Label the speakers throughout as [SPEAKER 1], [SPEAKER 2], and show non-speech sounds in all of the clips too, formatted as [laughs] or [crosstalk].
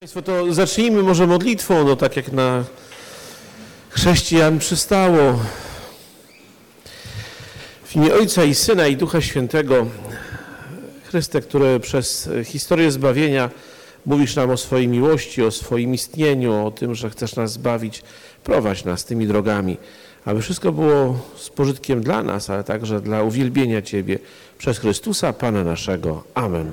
[SPEAKER 1] Państwo, to zacznijmy może modlitwą, no tak jak na chrześcijan przystało. W imię Ojca i Syna i Ducha Świętego, Chryste, który przez historię zbawienia mówisz nam o swojej miłości, o swoim istnieniu, o tym, że chcesz nas zbawić, prowadź nas tymi drogami, aby wszystko było z pożytkiem dla nas, ale także dla uwielbienia Ciebie przez Chrystusa, Pana naszego. Amen.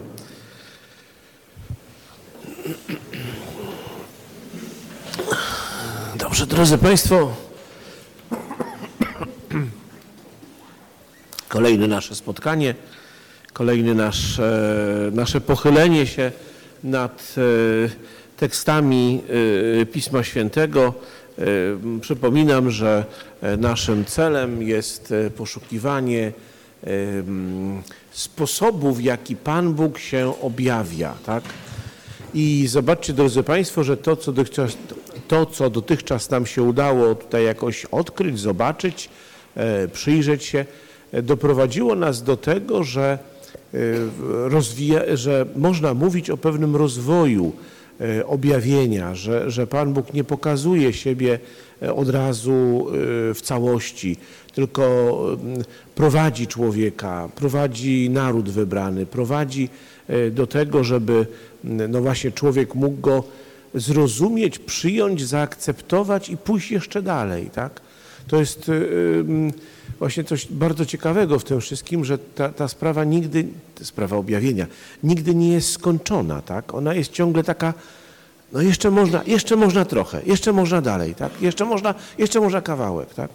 [SPEAKER 1] Dobrze, drodzy Państwo, kolejne nasze spotkanie, kolejne nasze, nasze pochylenie się nad e, tekstami e, Pisma Świętego. E, Przypominam, że naszym celem jest poszukiwanie em, sposobu, w jaki Pan Bóg się objawia, tak? I zobaczcie, drodzy Państwo, że to co, dotychczas, to, co dotychczas nam się udało tutaj jakoś odkryć, zobaczyć, e, przyjrzeć się, e, doprowadziło nas do tego, że, e, rozwija, że można mówić o pewnym rozwoju objawienia, że, że Pan Bóg nie pokazuje siebie od razu w całości, tylko mm, prowadzi człowieka, prowadzi naród wybrany, prowadzi do tego, żeby mm, no właśnie człowiek mógł go zrozumieć, przyjąć, zaakceptować i pójść jeszcze dalej, tak? To jest y, y, właśnie coś bardzo ciekawego w tym wszystkim, że ta, ta sprawa nigdy, sprawa objawienia, nigdy nie jest skończona, tak? Ona jest ciągle taka, no jeszcze można, jeszcze można trochę, jeszcze można dalej, tak? Jeszcze można, jeszcze można kawałek, tak?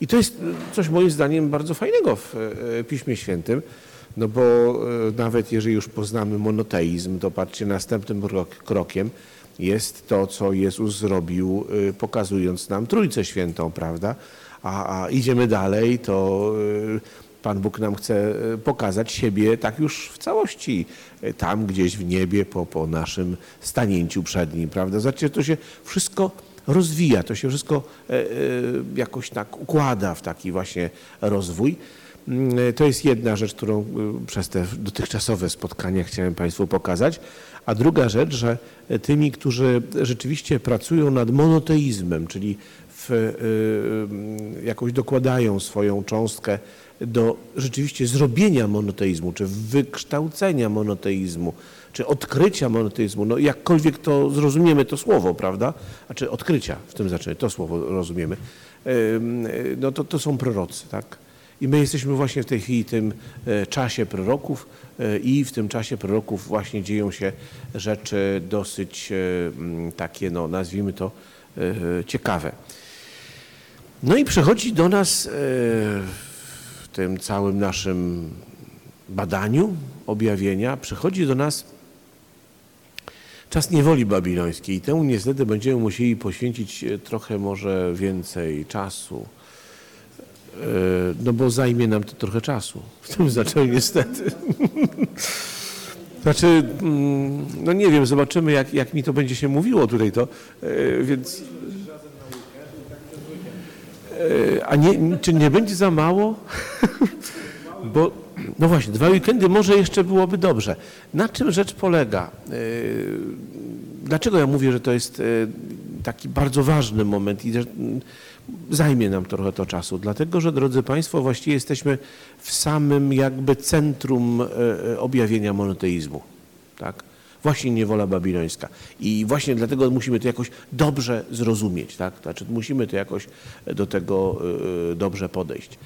[SPEAKER 1] I to jest coś moim zdaniem bardzo fajnego w e, Piśmie Świętym, no bo nawet jeżeli już poznamy monoteizm, to patrzcie, następnym krok, krokiem jest to, co Jezus zrobił, e, pokazując nam Trójcę Świętą, prawda? A, a idziemy dalej, to e, Pan Bóg nam chce e, pokazać siebie tak już w całości, tam gdzieś w niebie, po, po naszym stanięciu przed Nim, prawda? Zobaczcie, to się wszystko rozwija, to się wszystko jakoś tak układa w taki właśnie rozwój. Mm, To jest jedna rzecz, którą przez te dotychczasowe spotkania chciałem Państwu pokazać. A druga rzecz, że tymi, którzy rzeczywiście pracują nad monoteizmem, czyli w, e, e, jakoś dokładają swoją cząstkę do rzeczywiście zrobienia monoteizmu, czy wykształcenia monoteizmu, czy odkrycia monoteizmu, no jakkolwiek to zrozumiemy to słowo, prawda? A czy odkrycia w tym znaczeniu, to słowo rozumiemy, y, no to, to są prorocy, tak? I my jesteśmy właśnie w tej chwili w tym e, czasie proroków e, i w tym czasie proroków właśnie dzieją się rzeczy dosyć e, mm, takie, no nazwijmy to, ciekawe. No i przychodzi do nas w tym całym naszym badaniu objawienia, przychodzi do nas czas niewoli babilońskiej. I temu niestety będziemy musieli poświęcić trochę może więcej czasu. E, No bo zajmie nam to trochę czasu. W tym znaczeniu niestety. Znaczy, mm, no nie wiem, zobaczymy jak, jak mi to będzie się mówiło tutaj to, e, więc... E, A nie, czy nie będzie za mało? [laughs] Bo, no właśnie, dwa weekendy może jeszcze byłoby dobrze. Na czym rzecz polega? Dlaczego ja mówię, że to jest taki bardzo ważny moment i zajmie nam trochę to czasu? Dlatego, że drodzy Państwo, właściwie jesteśmy w samym jakby centrum e, e, objawienia monoteizmu. Tak? Właśnie niewola babilońska. I właśnie dlatego musimy to jakoś dobrze zrozumieć. Tak? Znaczy musimy to jakoś do tego e, dobrze podejść.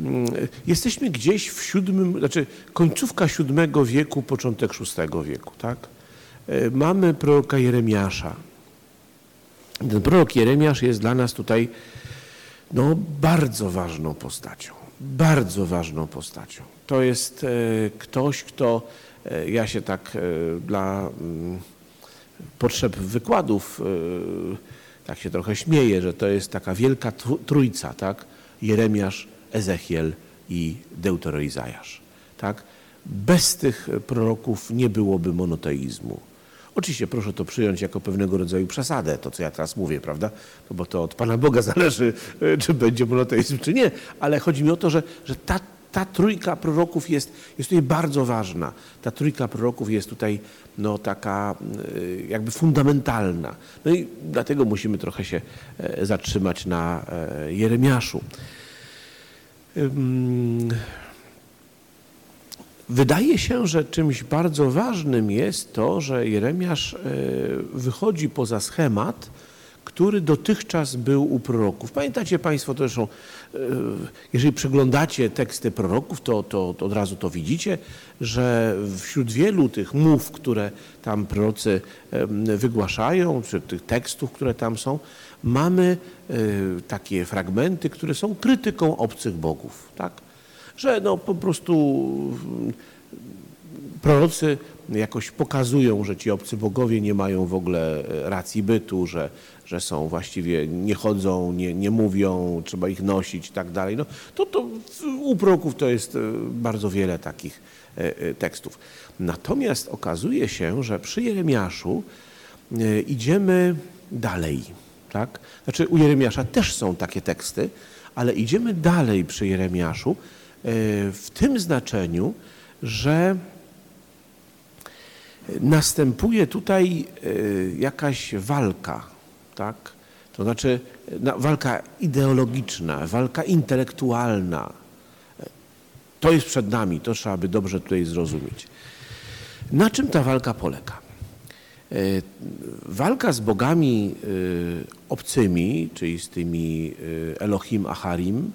[SPEAKER 1] Mm, Jesteśmy gdzieś w siódmym, znaczy końcówka siódmego wieku, początek szóstego wieku, tak? Mamy proroka Jeremiasza. Ten prorok Jeremiasz jest dla nas tutaj no, bardzo ważną postacią. Bardzo ważną postacią. To jest e, ktoś, kto, e, ja się tak e, dla mm, potrzeb wykładów tak się trochę śmieję, że to jest taka wielka trójca, tak? Jeremiasz, Ezechiel i Deuteroizajasz, tak? Bez tych proroków nie byłoby monoteizmu. Oczywiście proszę to przyjąć jako pewnego rodzaju przesadę, to co ja teraz mówię, prawda? No bo to od Pana Boga [laughs] zależy, e, czy będzie monoteizm, czy nie. Ale chodzi mi o to, że, że ta ta trójka proroków jest, jest tutaj bardzo ważna. Ta trójka proroków jest tutaj no, taka y, jakby fundamentalna. No i dlatego musimy trochę się e, zatrzymać na e, Jeremiaszu. Wydaje się, że czymś bardzo ważnym jest to, że Jeremiasz e, wychodzi poza schemat, który dotychczas był u proroków. Pamiętacie Państwo, to zresztą, e, jeżeli przeglądacie teksty proroków, to, to, to, od razu to widzicie, że wśród wielu tych mów, które tam prorocy wygłaszają, czy tych tekstów, które tam są, mamy e, takie fragmenty, które są krytyką obcych bogów. Tak? Że no, po prostu prorocy jakoś pokazują, że ci obcy bogowie nie mają w ogóle e, racji bytu, że, że są właściwie, nie chodzą, nie, nie mówią, trzeba ich nosić i tak dalej. No, to, to u proroków to jest e, bardzo wiele takich e, tekstów. Natomiast okazuje się, że przy Jeremiaszu idziemy dalej. Tak? Znaczy u Jeremiasza też są takie teksty, ale idziemy dalej przy Jeremiaszu w tym znaczeniu, że następuje tutaj e, jakaś walka, tak? To znaczy walka ideologiczna, walka intelektualna. To jest przed nami, to trzeba by dobrze tutaj zrozumieć. Na czym ta walka polega? E, walka z bogami obcymi, czyli z tymi Elohim, Acharim,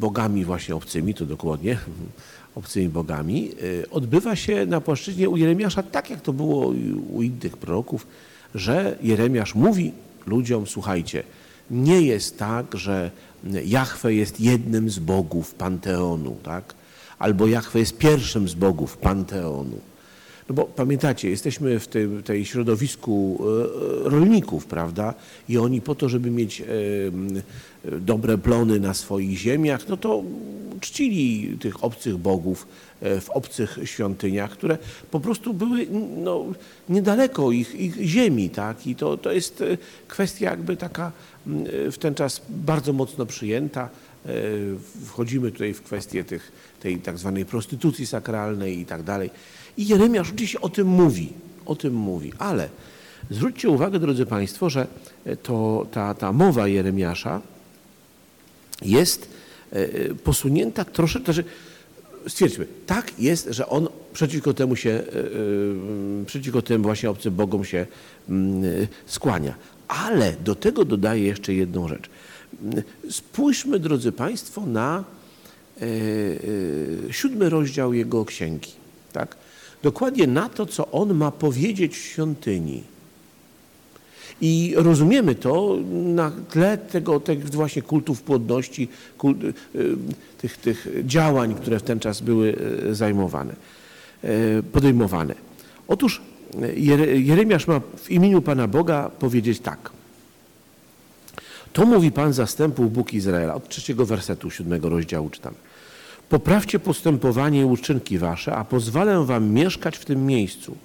[SPEAKER 1] bogami właśnie obcymi, to dokładnie, [laughs] obcymi bogami, y, odbywa się na płaszczyźnie u Jeremiasza tak, jak to było u innych proroków, że Jeremiasz mówi ludziom, słuchajcie, nie jest tak, że Jahwe jest jednym z bogów Panteonu, tak? albo Jahwe jest pierwszym z bogów Panteonu. No bo pamiętacie, jesteśmy w tym tej środowisku e, rolników, prawda? I oni po to, żeby mieć e, dobre plony na swoich ziemiach, no to czcili tych obcych bogów e, w obcych świątyniach, które po prostu były no, niedaleko ich, ich ziemi, tak? I to, to jest kwestia jakby taka w ten czas bardzo mocno przyjęta. Wchodzimy tutaj w kwestię tych, tej tak zwanej prostytucji sakralnej i tak dalej. I Jeremiasz oczywiście o tym mówi, o tym mówi, ale zwróćcie uwagę, drodzy Państwo, że to, ta, ta mowa Jeremiasza jest e, posunięta troszeczkę, znaczy stwierdźmy, tak jest, że on przeciwko temu się, e, e, przeciwko temu właśnie obcym bogom się skłania. Ale do tego dodaję jeszcze jedną rzecz. Spójrzmy, drodzy Państwo, na siódmy rozdział jego księgi. Tak? Dokładnie na to, co on ma powiedzieć w świątyni. I rozumiemy to na tle tego, tych właśnie kultów płodności, kult, y, tych, tych działań, które w ten czas były y, zajmowane, y, podejmowane. Otóż Jeremiasz ma w imieniu Pana Boga powiedzieć tak. To mówi Pan zastępów Bóg Izraela. Od trzeciego wersetu siódmego rozdziału czytamy. Poprawcie postępowanie i uczynki wasze, a pozwolę wam mieszkać w tym miejscu.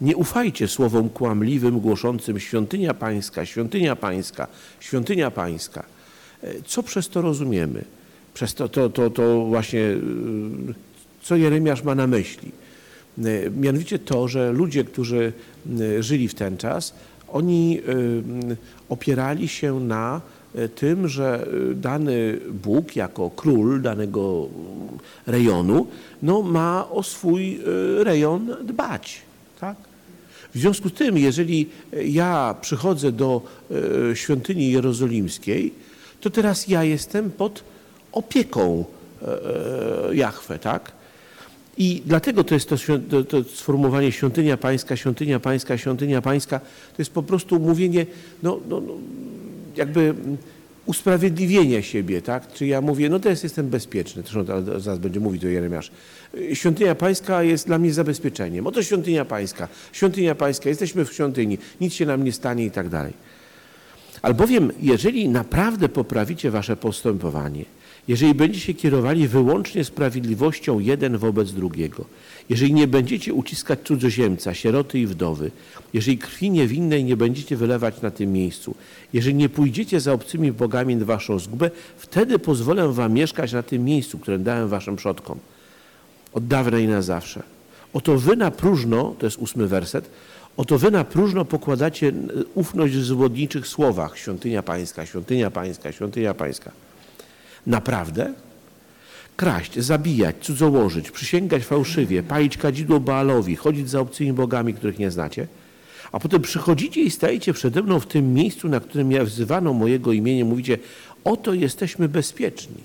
[SPEAKER 1] Nie ufajcie słowom kłamliwym głoszącym świątynia pańska, świątynia pańska, świątynia pańska. E, co przez to rozumiemy? Przez to, to, to, to właśnie, e, co Jeremiasz ma na myśli? E, mianowicie to, że ludzie, którzy żyli w ten czas, oni opierali się na tym, że e, dany Bóg jako król danego rejonu no, ma o swój e, rejon dbać. Tak? W związku z tym, jeżeli ja przychodzę do świątyni jerozolimskiej, to teraz ja jestem pod opieką Jahwe, tak? I dlatego to jest to, to, sformułowanie świątynia pańska, świątynia pańska, świątynia pańska, to jest po prostu mówienie, no, no, no jakby usprawiedliwienie siebie, tak? Czy ja mówię, no teraz jestem bezpieczny, zresztą zaraz będzie mówić to Jeremiasz. Świątynia Pańska jest dla mnie zabezpieczeniem. Oto świątynia Pańska, świątynia Pańska, jesteśmy w świątyni, nic się nam nie stanie i tak dalej. Albowiem, jeżeli naprawdę poprawicie wasze postępowanie jeżeli będziecie kierowali wyłącznie sprawiedliwością jeden wobec drugiego, jeżeli nie będziecie uciskać cudzoziemca, sieroty i wdowy, jeżeli krwi niewinnej nie będziecie wylewać na tym miejscu, jeżeli nie pójdziecie za obcymi bogami na waszą zgubę, wtedy pozwolę wam mieszkać na tym miejscu, które dałem waszym przodkom. Od dawna i na zawsze. Oto wy na próżno, to jest ósmy werset, oto wy na próżno pokładacie ufność w zwodniczych słowach. Świątynia pańska, świątynia pańska, świątynia pańska. Naprawdę? Kraść, zabijać, cudzołożyć, przysięgać fałszywie, palić kadzidło Baalowi, chodzić za obcymi bogami, których nie znacie? A potem przychodzicie i stajecie przede mną w tym miejscu, na którym ja wzywano mojego imienia, mówicie, oto jesteśmy bezpieczni,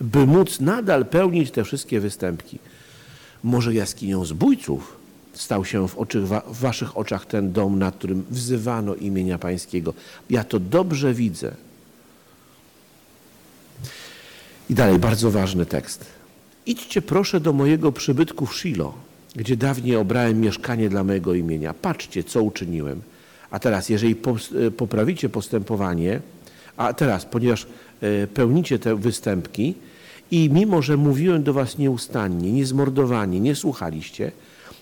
[SPEAKER 1] by móc nadal pełnić te wszystkie występki. Może jaskinią zbójców stał się w, oczy, w waszych oczach ten dom, na którym wzywano imienia pańskiego. Ja to dobrze widzę. I dalej, bardzo ważny tekst. Idźcie proszę do mojego przybytku w Shilo, gdzie dawniej obrałem mieszkanie dla mojego imienia. Patrzcie, co uczyniłem. A teraz, jeżeli e, poprawicie postępowanie, a teraz, ponieważ e, pełnicie te występki i mimo, że mówiłem do was nieustannie, niezmordowani, nie słuchaliście,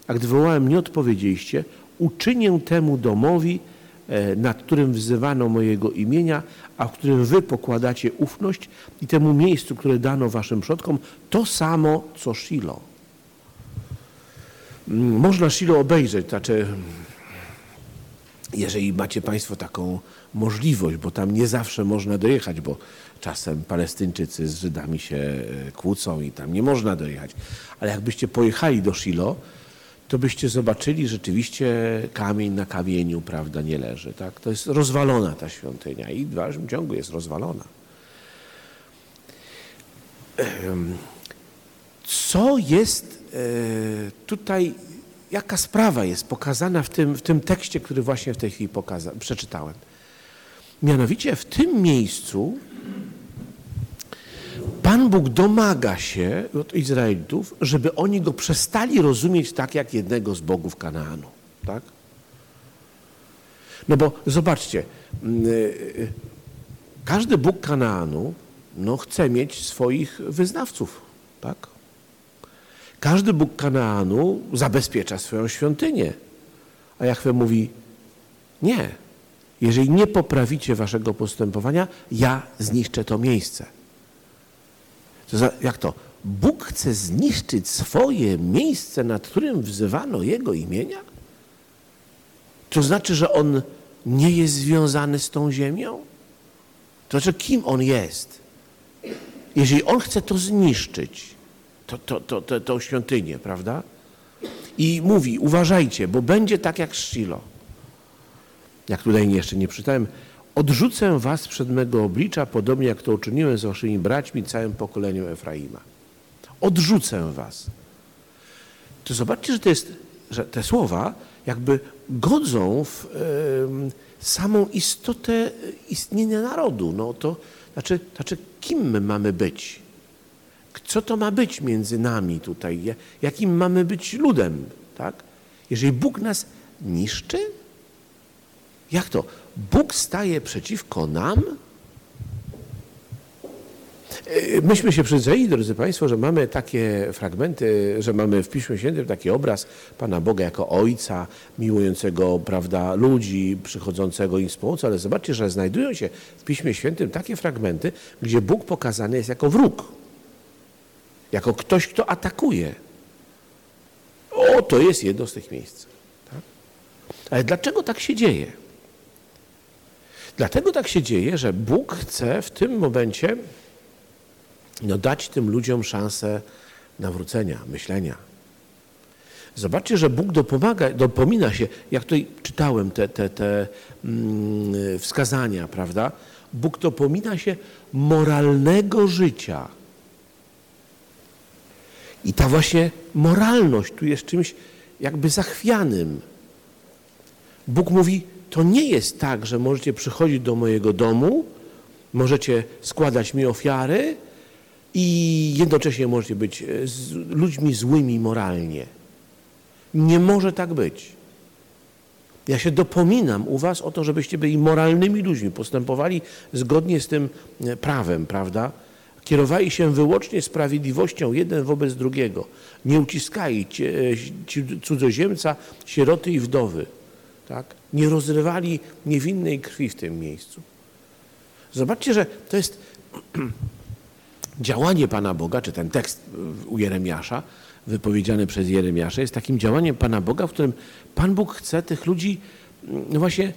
[SPEAKER 1] a gdy wołałem, nie odpowiedzieliście, uczynię temu domowi, nad którym wzywano mojego imienia, a w którym wy pokładacie ufność i temu miejscu, które dano waszym przodkom, to samo, co Shilo. Mm, można Shilo obejrzeć, znaczy, jeżeli macie Państwo taką możliwość, bo tam nie zawsze można dojechać, bo czasem Palestyńczycy z Żydami się e, kłócą i tam nie można dojechać. Ale jakbyście pojechali do Shilo, to byście zobaczyli rzeczywiście kamień na kamieniu, prawda, nie leży. Tak? To jest rozwalona ta świątynia i w dalszym ciągu jest rozwalona. Co jest e, tutaj, jaka sprawa jest pokazana w tym, w tym tekście, który właśnie w tej chwili pokaza, przeczytałem? Mianowicie w tym miejscu Pan Bóg domaga się od Izraelitów, żeby oni go przestali rozumieć tak jak jednego z bogów Kanaanu. Tak? No bo zobaczcie, mm, y, y, każdy Bóg Kanaanu no, chce mieć swoich wyznawców. Tak? Każdy Bóg Kanaanu zabezpiecza swoją świątynię. A Jachwę mówi, nie, jeżeli nie poprawicie waszego postępowania, ja zniszczę to miejsce. Jak to? Bóg chce zniszczyć swoje miejsce, nad którym wzywano Jego imienia? To znaczy, że On nie jest związany z tą ziemią? To znaczy, kim On jest? Jeżeli On chce to zniszczyć, to, to, to, to, to świątynię, prawda? I mówi, uważajcie, bo będzie tak jak Szilo. Jak tutaj jeszcze nie czytałem, Odrzucę was przed mego oblicza, podobnie jak to uczyniłem z waszymi braćmi, całym pokoleniem Efraima. Odrzucę was. To zobaczcie, że, to jest, że te słowa jakby godzą w samą istotę istnienia narodu. No to znaczy, znaczy, kim my mamy być? Co to ma być między nami tutaj? Jakim mamy być ludem? Tak? Jeżeli Bóg nas niszczy, jak to? Bóg staje przeciwko nam? E, myśmy się przyzwyczaili, drodzy Państwo, że mamy takie fragmenty, że mamy w Piśmie Świętym taki obraz Pana Boga jako Ojca, miłującego prawda, ludzi, przychodzącego im z pomocą, ale zobaczcie, że znajdują się w Piśmie Świętym takie fragmenty, gdzie Bóg pokazany jest jako wróg, jako ktoś, kto atakuje. O, to jest jedno z tych miejsc. Tak? Ale dlaczego tak się dzieje? Dlatego tak się dzieje, że Bóg chce w tym momencie no, dać tym ludziom szansę nawrócenia, myślenia. Zobaczcie, że Bóg dopomaga, dopomina się, jak tutaj czytałem te, te, te mm, wskazania, prawda? Bóg dopomina się moralnego życia. I ta właśnie moralność tu jest czymś jakby zachwianym. Bóg mówi, to nie jest tak, że możecie przychodzić do mojego domu, możecie składać mi ofiary i jednocześnie możecie być e, ludźmi złymi moralnie. Nie może tak być. Ja się dopominam u was o to, żebyście byli moralnymi ludźmi, postępowali zgodnie z tym e, prawem, prawda? Kierowali się wyłącznie sprawiedliwością jeden wobec drugiego. Nie uciskali cudzoziemca, sieroty i wdowy. Tak? Nie rozrywali niewinnej krwi w tym miejscu. Zobaczcie, że to jest [clears throat] działanie Pana Boga, czy ten tekst u Jeremiasza, wypowiedziany przez Jeremiasza, jest takim działaniem Pana Boga, w którym Pan Bóg chce tych ludzi no właśnie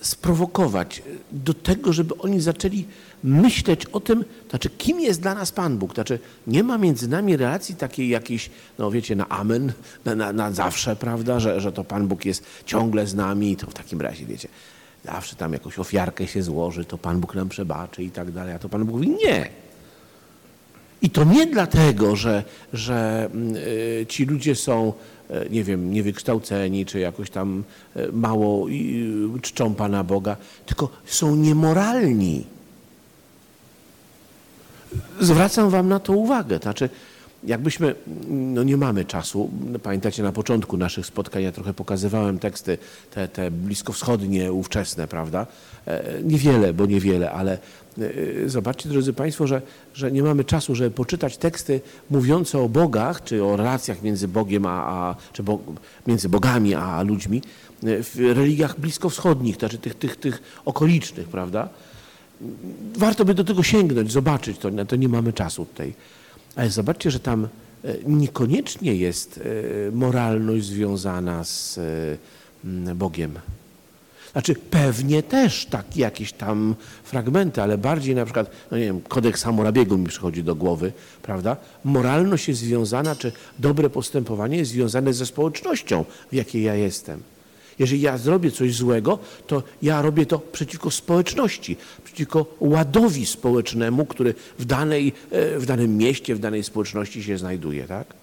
[SPEAKER 1] sprowokować do tego, żeby oni zaczęli myśleć o tym, znaczy kim jest dla nas Pan Bóg. Znaczy nie ma między nami relacji takiej jakiejś, no wiecie, na amen, na, na, na zawsze, prawda, że, że to Pan Bóg jest ciągle z nami, to w takim razie, wiecie, zawsze tam jakąś ofiarkę się złoży, to Pan Bóg nam przebaczy i tak dalej, a to Pan Bóg mówi nie. I to nie dlatego, że, że y, ci ludzie są, y, nie wiem, niewykształceni, czy jakoś tam y, mało czczą Pana Boga, tylko są niemoralni. Zwracam wam na to uwagę. Znaczy, jakbyśmy, no nie mamy czasu, pamiętacie na początku naszych spotkań ja trochę pokazywałem teksty, te, te bliskowschodnie, ówczesne, prawda? E, niewiele, bo niewiele, ale e, zobaczcie, drodzy Państwo, że, że nie mamy czasu, żeby poczytać teksty mówiące o bogach, czy o relacjach między Bogiem, a, a czy bo, między bogami a ludźmi e, w religiach bliskowschodnich, znaczy tych, tych, tych okolicznych, prawda? Warto by do tego sięgnąć, zobaczyć to, na to nie mamy czasu tutaj. Ale zobaczcie, że tam niekoniecznie jest moralność związana z Bogiem. Znaczy pewnie też tak jakieś tam fragmenty, ale bardziej na przykład, no nie wiem, kodeks Hammurabiego mi przychodzi do głowy, prawda? Moralność jest związana, czy dobre postępowanie jest związane ze społecznością, w jakiej ja jestem. Jeżeli ja zrobię coś złego, to ja robię to przeciwko społeczności, przeciwko ładowi społecznemu, który w, danej, e, w danym mieście, w danej społeczności się znajduje, tak?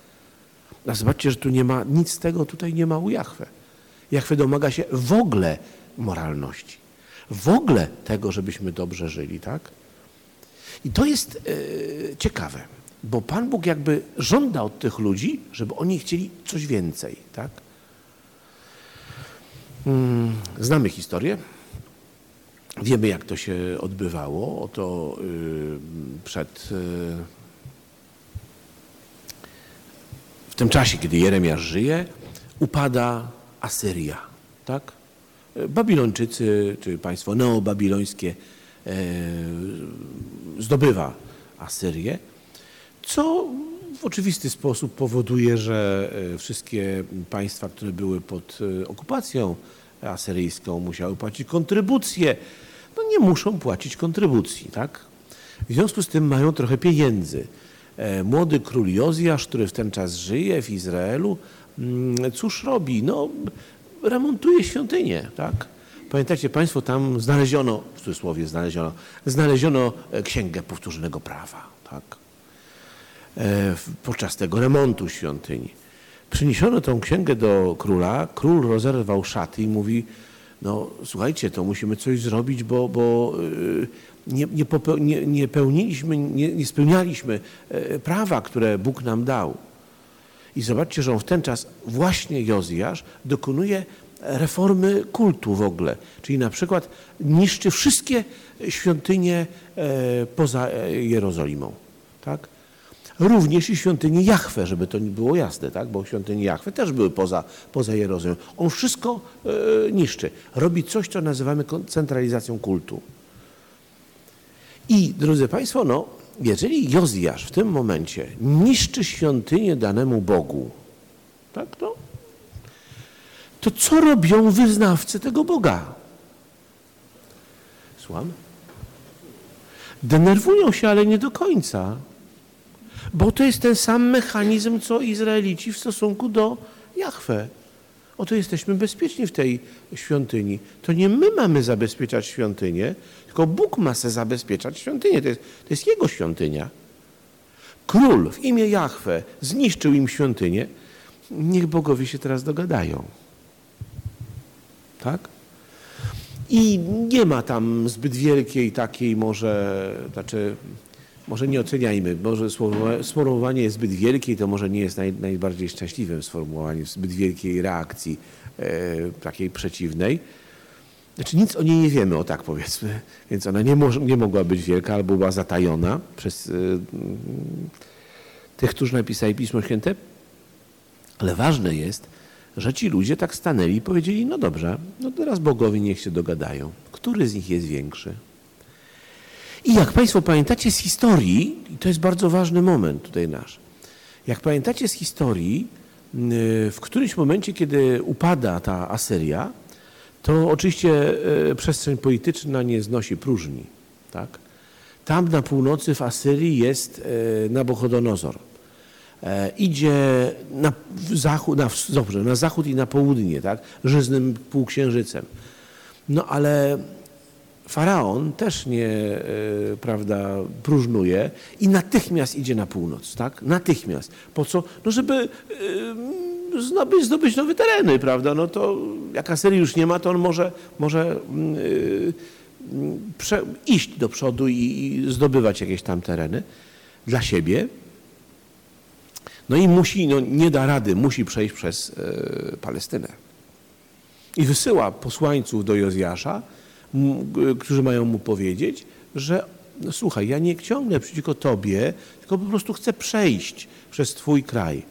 [SPEAKER 1] A zobaczcie, że tu nie ma, nic tego tutaj nie ma u Jachwę. Jachwę domaga się w ogóle moralności. W ogóle tego, żebyśmy dobrze żyli, tak? I to jest e, ciekawe, bo Pan Bóg jakby żąda od tych ludzi, żeby oni chcieli coś więcej, tak? Mm, znamy historię. Wiemy, jak to się odbywało. Oto y, przed. Y, w tym czasie, kiedy Jeremiasz żyje, upada Asyria. Tak? Babilończycy, czy państwo neobabilońskie zdobywa Asyrię, co w oczywisty sposób powoduje, że wszystkie państwa, które były pod okupacją asyryjską, musiały płacić kontrybucje. No nie muszą płacić kontrybucji, tak? W związku z tym mają trochę pieniędzy. Młody król Jozjasz, który w ten czas żyje w Izraelu, mm, cóż robi? No, remontuje świątynię, tak? Pamiętacie Państwo, tam znaleziono, w cudzysłowie znaleziono, znaleziono e, księgę powtórzonego prawa, tak? E, podczas tego remontu świątyni. Przyniesiono tą księgę do króla, król rozerwał szaty i mówi, no słuchajcie, to musimy coś zrobić, bo, bo e, nie, nie, nie, nie pełniliśmy, nie, nie spełnialiśmy prawa, które Bóg nam dał. I zobaczcie, że on w ten czas właśnie Jozjasz dokonuje reformy kultu w ogóle. Czyli na przykład niszczy wszystkie świątynie e, poza e, Jerozolimą. Tak? Również i świątyni Jachwę, żeby to nie było jasne, tak? bo świątynie Jachwę też były poza, poza Jerozolimą. On wszystko e, niszczy. Robi coś, co nazywamy centralizacją kultu. I drodzy Państwo, no, jeżeli Jozjasz w tym momencie niszczy świątynię danemu Bogu, tak to, to co robią wyznawcy tego Boga? Słucham? Denerwują się, ale nie do końca. Bo to jest ten sam mechanizm, co Izraelici w stosunku do Jahwe. Oto jesteśmy bezpieczni w tej świątyni. To nie my mamy zabezpieczać świątynię, tylko Bóg ma se zabezpieczać świątynię. To jest, to jest Jego świątynia. Król w imię Jahwe zniszczył im świątynię. Niech bogowie się teraz dogadają. Tak? I nie ma tam zbyt wielkiej takiej może, znaczy, może nie oceniajmy, może sformułowanie jest zbyt wielkie i to może nie jest naj, najbardziej szczęśliwym sformułowaniem, zbyt wielkiej reakcji e, takiej przeciwnej. znaczy nic o niej nie wiemy, o tak powiedzmy, więc ona nie, nie mogła być wielka albo była zatajona przez y, tych, którzy napisali Pismo Święte. Ale ważne jest, że ci ludzie tak stanęli i powiedzieli, no dobrze, no teraz bogowie niech się dogadają. Który z nich jest większy? I jak Państwo pamiętacie z historii, i to jest bardzo ważny moment tutaj nasz, jak pamiętacie z historii, w którymś momencie, kiedy upada ta Asyria, to oczywiście e, przestrzeń polityczna nie znosi próżni. Tak? Tam na północy w Asyrii jest e, Nabuchodonozor. E, idzie na zachód, na, dobrze, na zachód i na południe, tak? żyznym półksiężycem. No ale faraon też nie prawda, próżnuje i natychmiast idzie na północ. Tak? Natychmiast. Po co? No żeby zdobyć, zdobyć nowe tereny, prawda? No to jak Asyrii już nie ma, to on może, może yy, prze, iść do przodu i, i zdobywać jakieś tam tereny dla siebie. No i musi, no nie da rady, musi przejść przez Palestynę. I wysyła posłańców do Jozjasza, którzy mają mu powiedzieć, że no słuchaj, ja nie ciągnę przeciwko tobie, tylko po prostu chcę przejść przez twój kraj.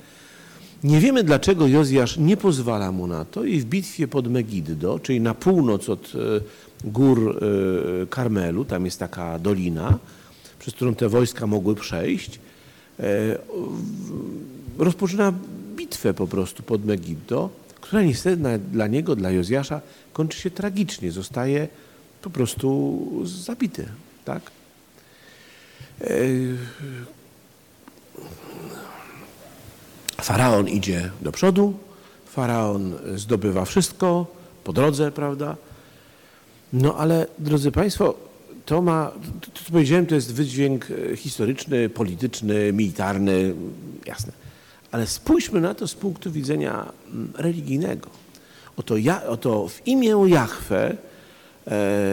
[SPEAKER 1] Nie wiemy, dlaczego Jozjasz nie pozwala mu na to i w bitwie pod Megiddo, czyli na północ od e, gór e, Karmelu, tam jest taka dolina, przez którą te wojska mogły przejść, e, rozpoczyna bitwę po prostu pod Megiddo, która niestety dla niego, dla Jozjasza kończy się tragicznie. Zostaje po prostu zabity. Tak? Faraon idzie do przodu, faraon zdobywa wszystko po drodze, prawda? No ale, drodzy Państwo, to ma, to co powiedziałem, to jest wydźwięk e, historyczny, polityczny, militarny, jasne. Ale spójrzmy na to z punktu widzenia mm, religijnego. Oto, ja, oto w imię Jahwe e,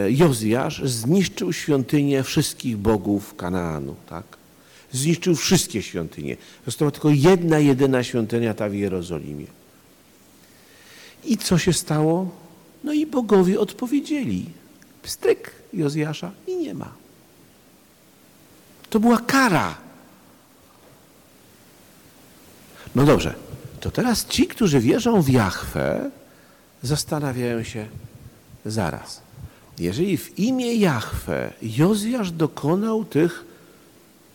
[SPEAKER 1] Jozjasz zniszczył świątynię wszystkich bogów Kanaanu, tak? zniszczył wszystkie świątynie. Została tylko jedna, jedyna świątynia ta w Jerozolimie. I co się stało? No i bogowie odpowiedzieli. Stryk Jozjasza i nie ma. To była kara. No dobrze, to teraz ci, którzy wierzą w Jahwe, zastanawiają się zaraz. Jeżeli w imię Jahwe Jozjasz dokonał tych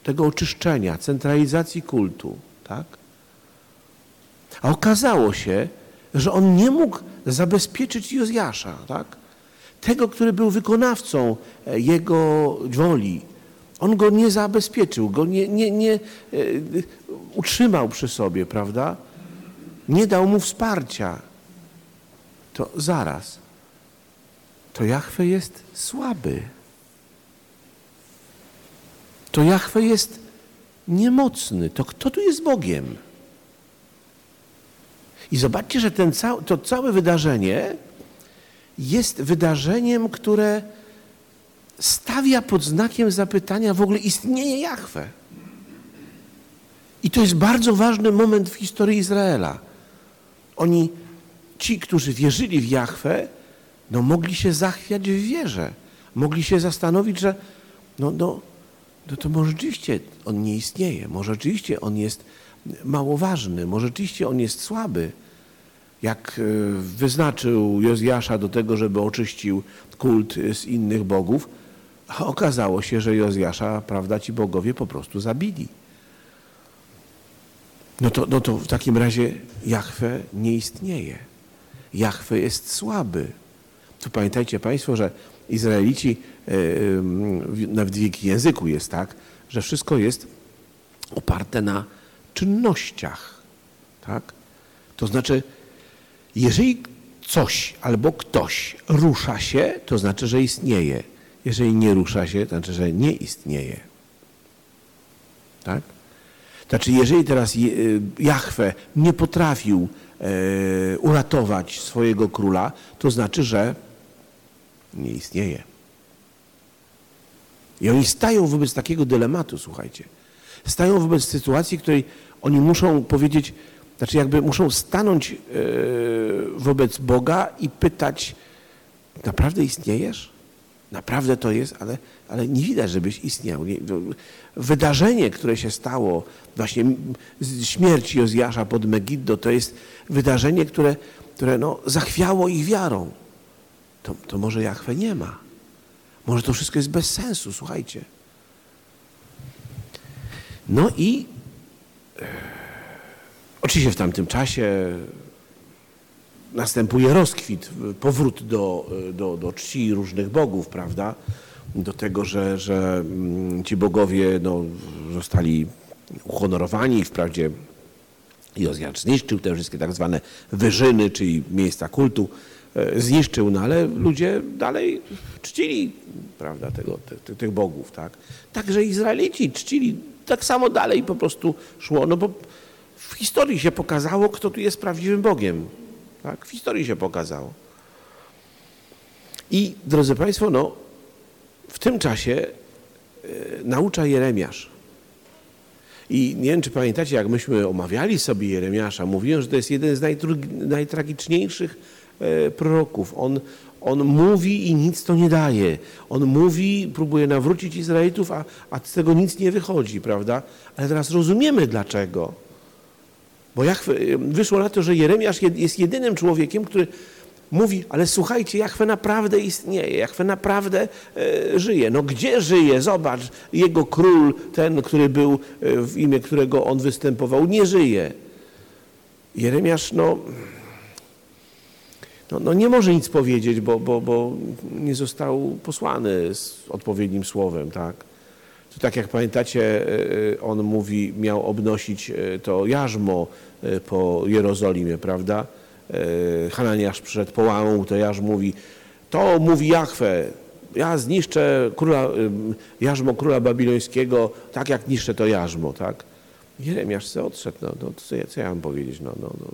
[SPEAKER 1] tego oczyszczenia, centralizacji kultu. Tak? A okazało się, że on nie mógł zabezpieczyć Jozjasza, tak? tego, który był wykonawcą e, jego woli. On go nie zabezpieczył, go nie, nie, nie e, utrzymał przy sobie, prawda? Nie dał mu wsparcia. To zaraz. To Jachwę jest słaby to Jahwe jest niemocny. To kto tu jest Bogiem? I zobaczcie, że ten to całe wydarzenie jest wydarzeniem, które stawia pod znakiem zapytania w ogóle istnieje Jahwe. I to jest bardzo ważny moment w historii Izraela. Oni, ci, którzy wierzyli w Jahwe, no mogli się zachwiać w wierze. Mogli się zastanowić, że no, no, no to może rzeczywiście on nie istnieje, może rzeczywiście on jest mało ważny, może rzeczywiście on jest słaby. Jak e, wyznaczył Jozjasza do tego, żeby oczyścił kult z innych bogów, a okazało się, że Jozjasza, prawda, ci bogowie po prostu zabili. No to, no to w takim razie Jahwe nie istnieje. Jahwe jest słaby. To pamiętajcie Państwo, że Izraelici nawet w ich języku jest tak, że wszystko jest oparte na czynnościach. Tak? To znaczy, jeżeli coś albo ktoś rusza się, to znaczy, że istnieje. Jeżeli nie rusza się, to znaczy, że nie istnieje. Tak? Znaczy, jeżeli teraz Jahwe nie potrafił e, uratować swojego króla, to znaczy, że nie istnieje. I oni stają wobec takiego dylematu, słuchajcie. Stają wobec sytuacji, w której oni muszą powiedzieć, znaczy jakby muszą stanąć e, wobec Boga i pytać, naprawdę istniejesz? Naprawdę to jest, ale, ale nie widać, żebyś istniał. Nie, wydarzenie, które się stało, właśnie śmierć Jozjasza pod Megiddo, to jest wydarzenie, które, które no, zachwiało ich wiarą. To, to może Jachwę nie ma. Może to wszystko jest bez sensu, słuchajcie. No i e, oczywiście w tamtym czasie następuje rozkwit, powrót do, do, do czci różnych bogów, prawda? Do tego, że, że mm, ci bogowie no, zostali uhonorowani, wprawdzie Jozjacz zniszczył te wszystkie tak zwane wyżyny, czyli miejsca kultu, e, zniszczył, no ale ludzie dalej czcili prawda, tego, te, tych bogów. Tak? Także Izraelici czcili tak samo dalej po prostu szło, no bo w historii się pokazało, kto tu jest prawdziwym Bogiem. Tak? W historii się pokazało. I drodzy Państwo, no, w tym czasie e, naucza Jeremiasz. I nie wiem, czy pamiętacie, jak myśmy omawiali sobie Jeremiasza, mówiłem, że to jest jeden z najtragiczniejszych e, proroków. On, on mówi i nic to nie daje. On mówi, próbuje nawrócić Izraelitów, a, a z tego nic nie wychodzi, prawda? Ale teraz rozumiemy dlaczego. Bo Jachwę, wyszło na to, że Jeremiasz jest jedynym człowiekiem, który mówi, ale słuchajcie, Jachwę naprawdę istnieje, Jachwę naprawdę e, żyje. No gdzie żyje? Zobacz, jego król, ten, który był, e, w imię którego on występował, nie żyje. Jeremiasz, no, no, no nie może nic powiedzieć, bo, bo, bo nie został posłany z odpowiednim słowem, tak? To tak jak pamiętacie, e, on mówi, miał obnosić e, to jarzmo e, po Jerozolimie, prawda? Hananiasz przyszedł, połamał to jarzmo, mówi, to mówi Jachwę, ja zniszczę króla, jarzmo króla babilońskiego, tak jak niszczę to jarzmo, tak? Jeremiasz se odszedł, no, no co, ja, co ja mam powiedzieć, no, no, no.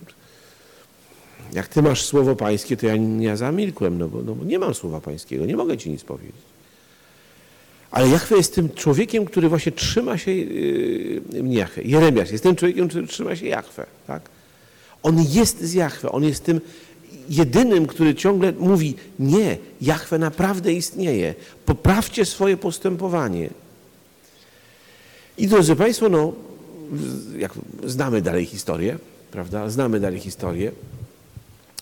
[SPEAKER 1] Jak ty masz słowo pańskie, to ja, ja zamilkłem, no bo, no bo nie mam słowa pańskiego, nie mogę ci nic powiedzieć. Ale Jachwę jest tym człowiekiem, który właśnie trzyma się, yy, Jachwę, Jeremiasz jest tym człowiekiem, który trzyma się Jachwę. Tak? On jest z Jachwę, on jest tym jedynym, który ciągle mówi, nie, Jachwę naprawdę istnieje, poprawcie swoje postępowanie. I drodzy Państwo, no, jak znamy dalej historię, prawda, znamy dalej historię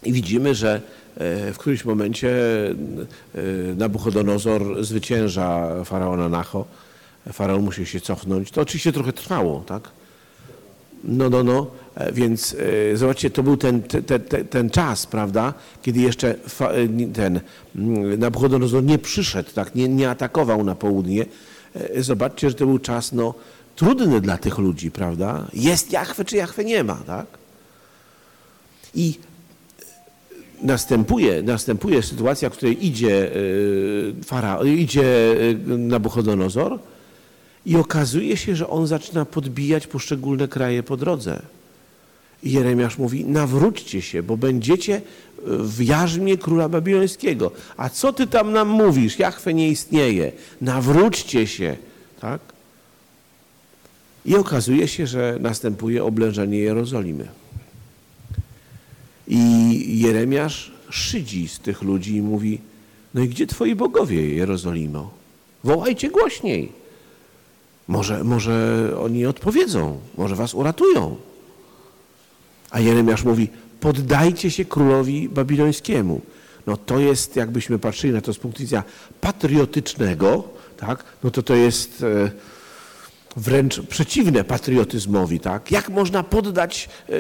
[SPEAKER 1] i widzimy, że E, w którymś momencie e, Nabuchodonozor zwycięża faraona Nacho. Faraon musi się cofnąć. To oczywiście trochę trwało, tak? No, no, no. E, więc zobaczcie, to był ten, ten, ten czas, prawda, kiedy jeszcze ten Nabuchodonozor nie przyszedł, tak, nie, nie atakował na południe. Zobaczcie, że to był czas no, trudny dla tych ludzi, prawda? Jest Jachwę, czy Jachwę nie ma, tak? I następuje, następuje sytuacja, w której idzie, e, fara, idzie e, Nabuchodonozor i okazuje się, że on zaczyna podbijać poszczególne kraje po drodze. I Jeremiasz mówi, nawróćcie się, bo będziecie w jarzmie króla babilońskiego. A co ty tam nam mówisz? Jachwę nie istnieje. Nawróćcie się. Tak? I okazuje się, że następuje oblężenie Jerozolimy. I Jeremiasz szydzi z tych ludzi i mówi, no i gdzie twoi bogowie, Jerozolimo? Wołajcie głośniej. Może, może oni odpowiedzą, może was uratują. A Jeremiasz mówi, poddajcie się królowi babilońskiemu. No to jest, jakbyśmy patrzyli na to z punktu widzenia patriotycznego, tak? no to to jest... E, wręcz przeciwne patriotyzmowi. Tak? Jak można poddać e,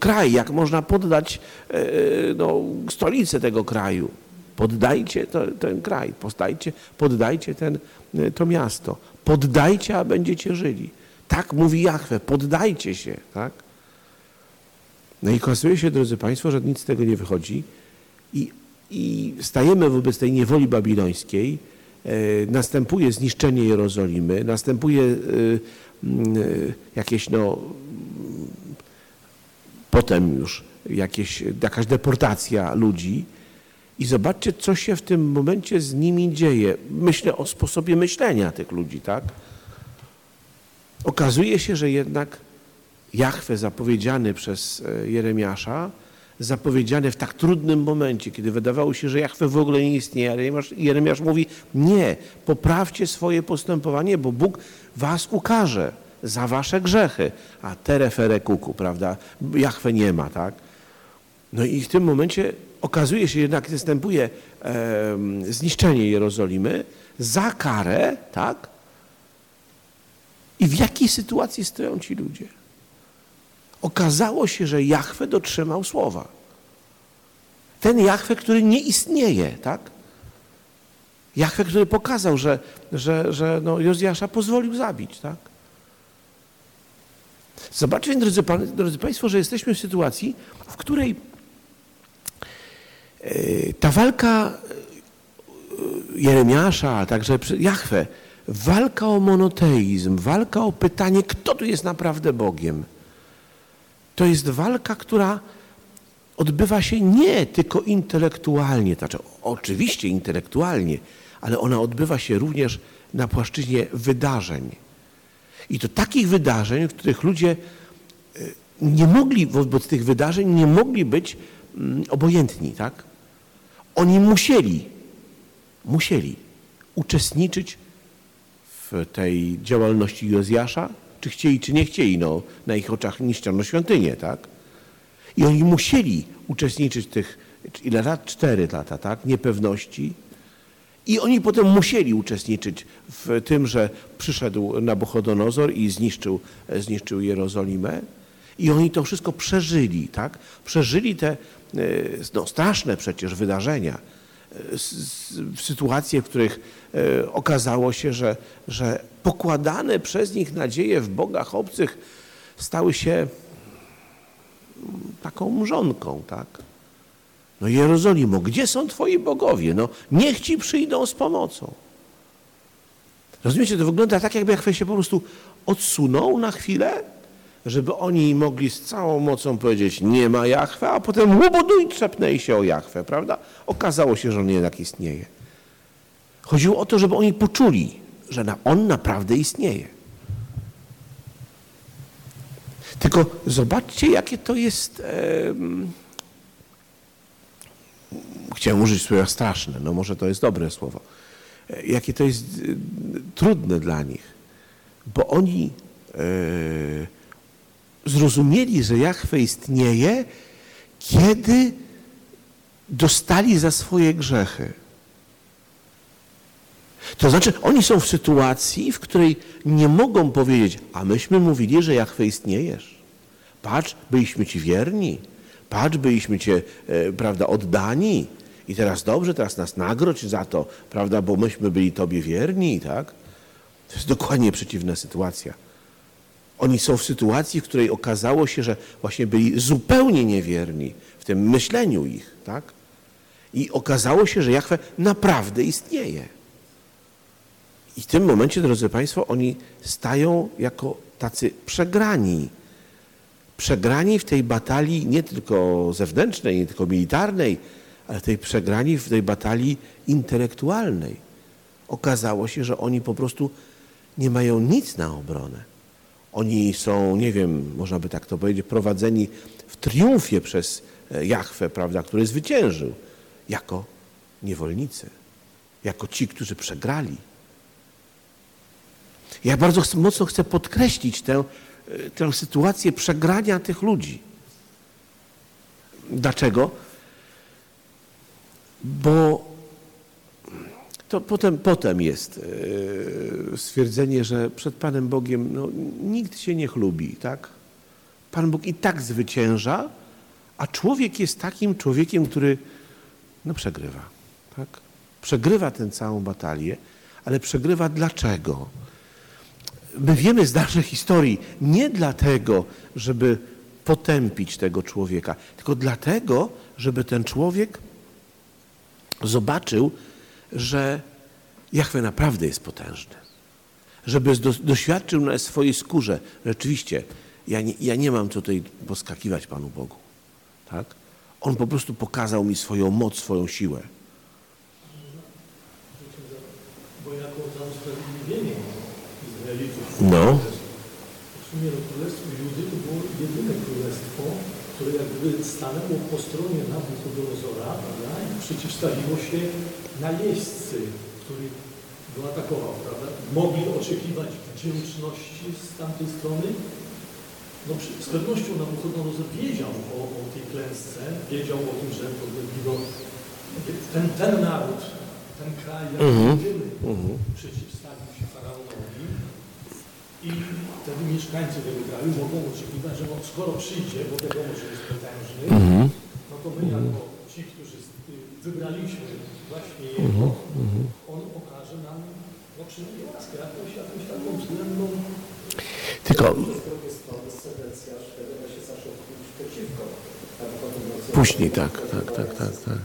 [SPEAKER 1] kraj, jak można poddać e, no, stolicę tego kraju? Poddajcie to, ten kraj, poddajcie, poddajcie ten, e, to miasto. Poddajcie, a będziecie żyli. Tak mówi Jachwę, poddajcie się. Tak? No i okazuje się, drodzy Państwo, że nic z tego nie wychodzi i, i stajemy wobec tej niewoli babilońskiej, E, następuje zniszczenie Jerozolimy, następuje e, e, jakieś no, potem już jakieś, jakaś deportacja ludzi i zobaczcie, co się w tym momencie z nimi dzieje. Myślę o sposobie myślenia tych ludzi, tak? Okazuje się, że jednak Jachwę zapowiedziany przez Jeremiasza zapowiedziane w tak trudnym momencie, kiedy wydawało się, że Jachwę w ogóle nie istnieje, ale Jeremiasz, mówi, nie, poprawcie swoje postępowanie, bo Bóg was ukaże za wasze grzechy. A terefere kuku, prawda? Jachwę nie ma, tak? No i w tym momencie okazuje się jednak, następuje e, zniszczenie Jerozolimy za karę, tak? I w jakiej sytuacji stoją ci ludzie? Okazało się, że Jachwę dotrzymał słowa. Ten Jachwę, który nie istnieje, tak? Jachwę, który pokazał, że, że, że no Jozjasza pozwolił zabić, tak? Zobaczcie, drodzy, drodzy Państwo, że jesteśmy w sytuacji, w której e, ta walka e, Jeremiasza, a także Jachwę, walka o monoteizm, walka o pytanie, kto tu jest naprawdę Bogiem, to jest walka, która odbywa się nie tylko intelektualnie, znaczy oczywiście intelektualnie, ale ona odbywa się również na płaszczyźnie wydarzeń. I to takich wydarzeń, w których ludzie e, nie mogli, wobec tych wydarzeń nie mogli być mm, obojętni, tak? Oni musieli, musieli uczestniczyć w tej działalności Jozjasza, czy chcieli, czy nie chcieli, no, na ich oczach niszczono świątynię, tak? I oni musieli uczestniczyć w tych, ile lat? Cztery lata, tak? Niepewności. I oni potem musieli uczestniczyć w tym, że przyszedł Nabuchodonozor i zniszczył, zniszczył Jerozolimę. I oni to wszystko przeżyli, tak? Przeżyli te e, no, straszne przecież wydarzenia, sytuacje, w których e, okazało się, że, że pokładane przez nich nadzieje w bogach obcych stały się taką mrzonką, tak? No Jerozolimo, gdzie są twoi bogowie? No niech ci przyjdą z pomocą. Rozumiecie, to wygląda tak, jakby Jachwę się po prostu odsunął na chwilę, żeby oni mogli z całą mocą powiedzieć nie ma Jachwę, a potem łoboduj trzepnęli się o Jachwę, prawda? Okazało się, że on jednak istnieje. Chodziło o to, żeby oni poczuli, że on naprawdę istnieje. Tylko zobaczcie, jakie to jest. Chciałem użyć słowa straszne, no może to jest dobre słowo. E, jakie to jest e, trudne dla nich, bo oni e, zrozumieli, że Jachwę istnieje, kiedy dostali za swoje grzechy. To znaczy, oni są w sytuacji, w której nie mogą powiedzieć, a myśmy mówili, że Jachwę istniejesz. Patrz, byliśmy Ci wierni. Patrz, byliśmy Cię, e, prawda, oddani. I teraz dobrze, teraz nas nagrodź za to, prawda, bo myśmy byli Tobie wierni, tak? To jest dokładnie przeciwna sytuacja. Oni są w sytuacji, w której okazało się, że właśnie byli zupełnie niewierni w tym myśleniu ich, tak? I okazało się, że Jachwę naprawdę istnieje. I w tym momencie, drodzy Państwo, oni stają jako tacy przegrani. Przegrani w tej batalii nie tylko zewnętrznej, nie tylko militarnej, ale tej przegrani w tej batalii intelektualnej. Okazało się, że oni po prostu nie mają nic na obronę. Oni są, nie wiem, można by tak to powiedzieć, prowadzeni w triumfie przez e, Jachwę, prawda, który zwyciężył, jako niewolnicy, jako ci, którzy przegrali. Ja bardzo mocno chcę podkreślić tę, e, tę sytuację przegrania tych ludzi. Dlaczego? Bo to potem, potem jest e, stwierdzenie, że przed Panem Bogiem no, nikt się nie chlubi, tak? Pan Bóg i tak zwycięża, a człowiek jest takim człowiekiem, który no, przegrywa, tak? Przegrywa tę całą batalię, ale przegrywa dlaczego? my wiemy z naszej historii nie dlatego, żeby potępić tego człowieka, tylko dlatego, żeby ten człowiek zobaczył, że Jachwę naprawdę jest potężny. Żeby doświadczył na swojej skórze, rzeczywiście, ja nie, ja nie mam tutaj poskakiwać Panu Bogu. Tak? On po prostu pokazał mi swoją moc, swoją siłę. No.
[SPEAKER 2] W sumie no, Królestwo Judy to było jedyne królestwo, które jakby stanęło po stronie Nabuchodonozora prawda? Przeciwstawiło się najeźdźcy, który go atakował. Prawda? Mogli oczekiwać wdzięczności z tamtej strony. No, z pewnością Nabuchodonozor wiedział o, o tej klęsce, wiedział o tym, że podlegli ten, ten naród, ten kraj, jak
[SPEAKER 1] Mhm.
[SPEAKER 2] jedyny
[SPEAKER 1] Mhm.
[SPEAKER 2] przeciwstawił się faraonowi i wtedy mieszkańcy tego kraju mogą oczekiwać, że no, skoro przyjdzie, bo wiadomo, że jest potężny,
[SPEAKER 1] Mhm.
[SPEAKER 2] no to my jako ci, którzy wybraliśmy właśnie jego,
[SPEAKER 1] Mhm.
[SPEAKER 2] on okaże nam no, przynajmniej łaskę, jakąś, jakąś taką względną
[SPEAKER 1] Tylko później, tak, tak, tak, tak, tak.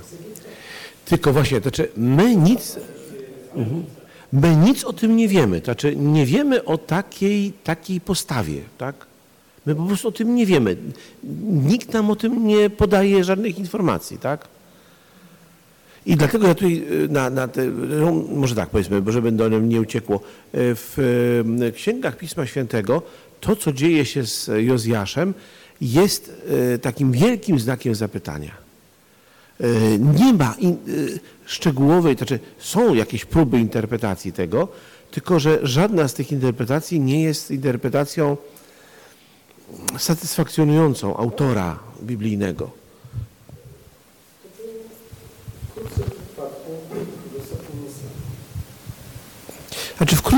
[SPEAKER 1] Tylko właśnie, to znaczy my nic, Mhm. my nic o tym nie wiemy. To znaczy nie wiemy o takiej, takiej postawie, tak? My po prostu o tym nie wiemy. Nikt nam o tym nie podaje żadnych informacji, tak? I dlatego ja tutaj y, na, na te, no, może tak powiedzmy, bo żeby do nie uciekło, y, w y, księgach Pisma Świętego to, co dzieje się z Jozjaszem, jest takim wielkim znakiem zapytania. Nie ma in, szczegółowej, to znaczy są jakieś próby interpretacji tego, tylko że żadna z tych interpretacji nie jest interpretacją satysfakcjonującą autora biblijnego.
[SPEAKER 3] Wkrótce w przypadku Wysokiego
[SPEAKER 1] Znaczy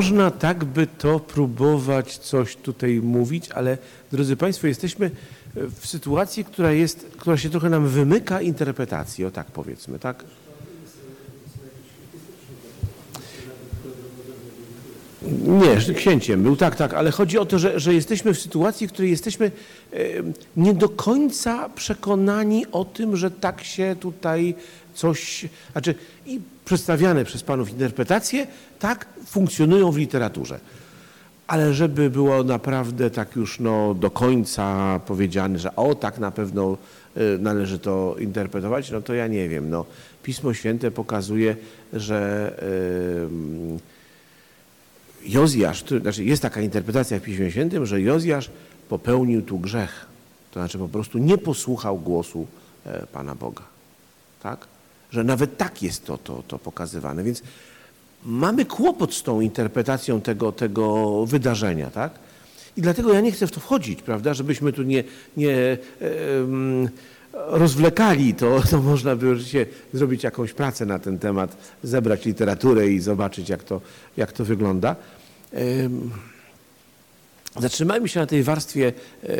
[SPEAKER 1] Można tak by to próbować coś tutaj mówić, ale drodzy Państwo, jesteśmy w sytuacji, która jest, która się trochę nam wymyka interpretacji, o tak powiedzmy, tak? Nie, księciem był, tak, tak, ale chodzi o to, że, że jesteśmy w sytuacji, w której jesteśmy nie do końca przekonani o tym, że tak się tutaj coś, znaczy i przedstawiane przez panów interpretacje tak funkcjonują w literaturze. Ale żeby było naprawdę tak już no, do końca powiedziane, że o tak na pewno y, należy to interpretować, no to ja nie wiem. No, Pismo Święte pokazuje, że y, Jozjasz, który- znaczy jest taka interpretacja w Piśmie Świętym, że Jozjasz popełnił tu grzech. To znaczy po prostu nie posłuchał głosu e, Pana Boga. Tak? Że nawet tak jest to, to, to pokazywane. Więc mamy kłopot z tą interpretacją tego, tego wydarzenia, tak? I dlatego ja nie chcę w to wchodzić, prawda, żebyśmy tu nie, nie em, rozwlekali, to, to można by zrobić jakąś pracę na ten temat, zebrać literaturę i zobaczyć, jak to, jak to wygląda. Zatrzymajmy się na tej warstwie e,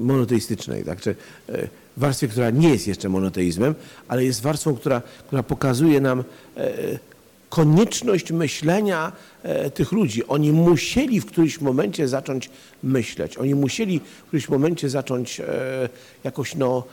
[SPEAKER 1] monoteistycznej, tak? czy e, warstwie, która nie jest jeszcze monoteizmem, ale jest warstwą, która, która pokazuje nam e, konieczność myślenia e, tych ludzi. Oni musieli w którymś momencie zacząć myśleć. Oni musieli w którymś momencie zacząć e, jakoś no,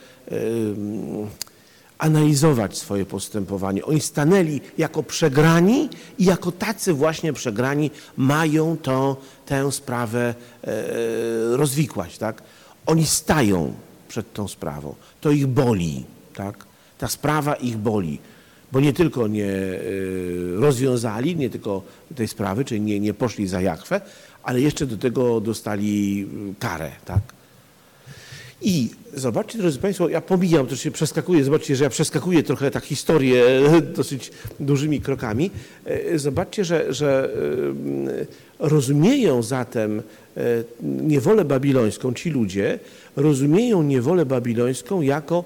[SPEAKER 1] analizować swoje postępowanie. Oni stanęli jako przegrani i jako tacy właśnie przegrani mają to, tę sprawę e, rozwikłać. Tak? Oni stają przed tą sprawą. To ich boli. Tak? Ta sprawa ich boli. Bo nie tylko nie e, rozwiązali, nie tylko tej sprawy, czyli nie, nie poszli za Jachwę, ale jeszcze do tego dostali e, karę. Tak? I zobaczcie, drodzy Państwo, ja pomijam, to się przeskakuję, zobaczcie, że ja przeskakuję trochę tak historię [laughs] dosyć dużymi krokami. E, Zobaczcie, że, że e, rozumieją zatem e, niewolę babilońską, ci ludzie rozumieją niewolę babilońską jako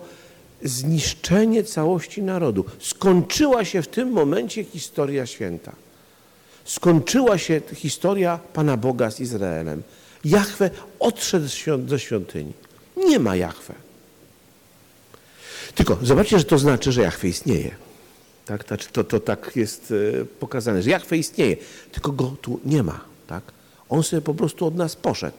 [SPEAKER 1] zniszczenie całości narodu. Skończyła się w tym momencie historia święta. Skończyła się historia Pana Boga z Izraelem. Jahwe odszedł ze świątyni. Nie ma Jahwe. Tylko zobaczcie, że to znaczy, że Jahwe istnieje. Tak? Znaczy, to, to tak jest e, pokazane, że Jahwe istnieje, tylko go tu nie ma. Tak? On sobie po prostu od nas poszedł.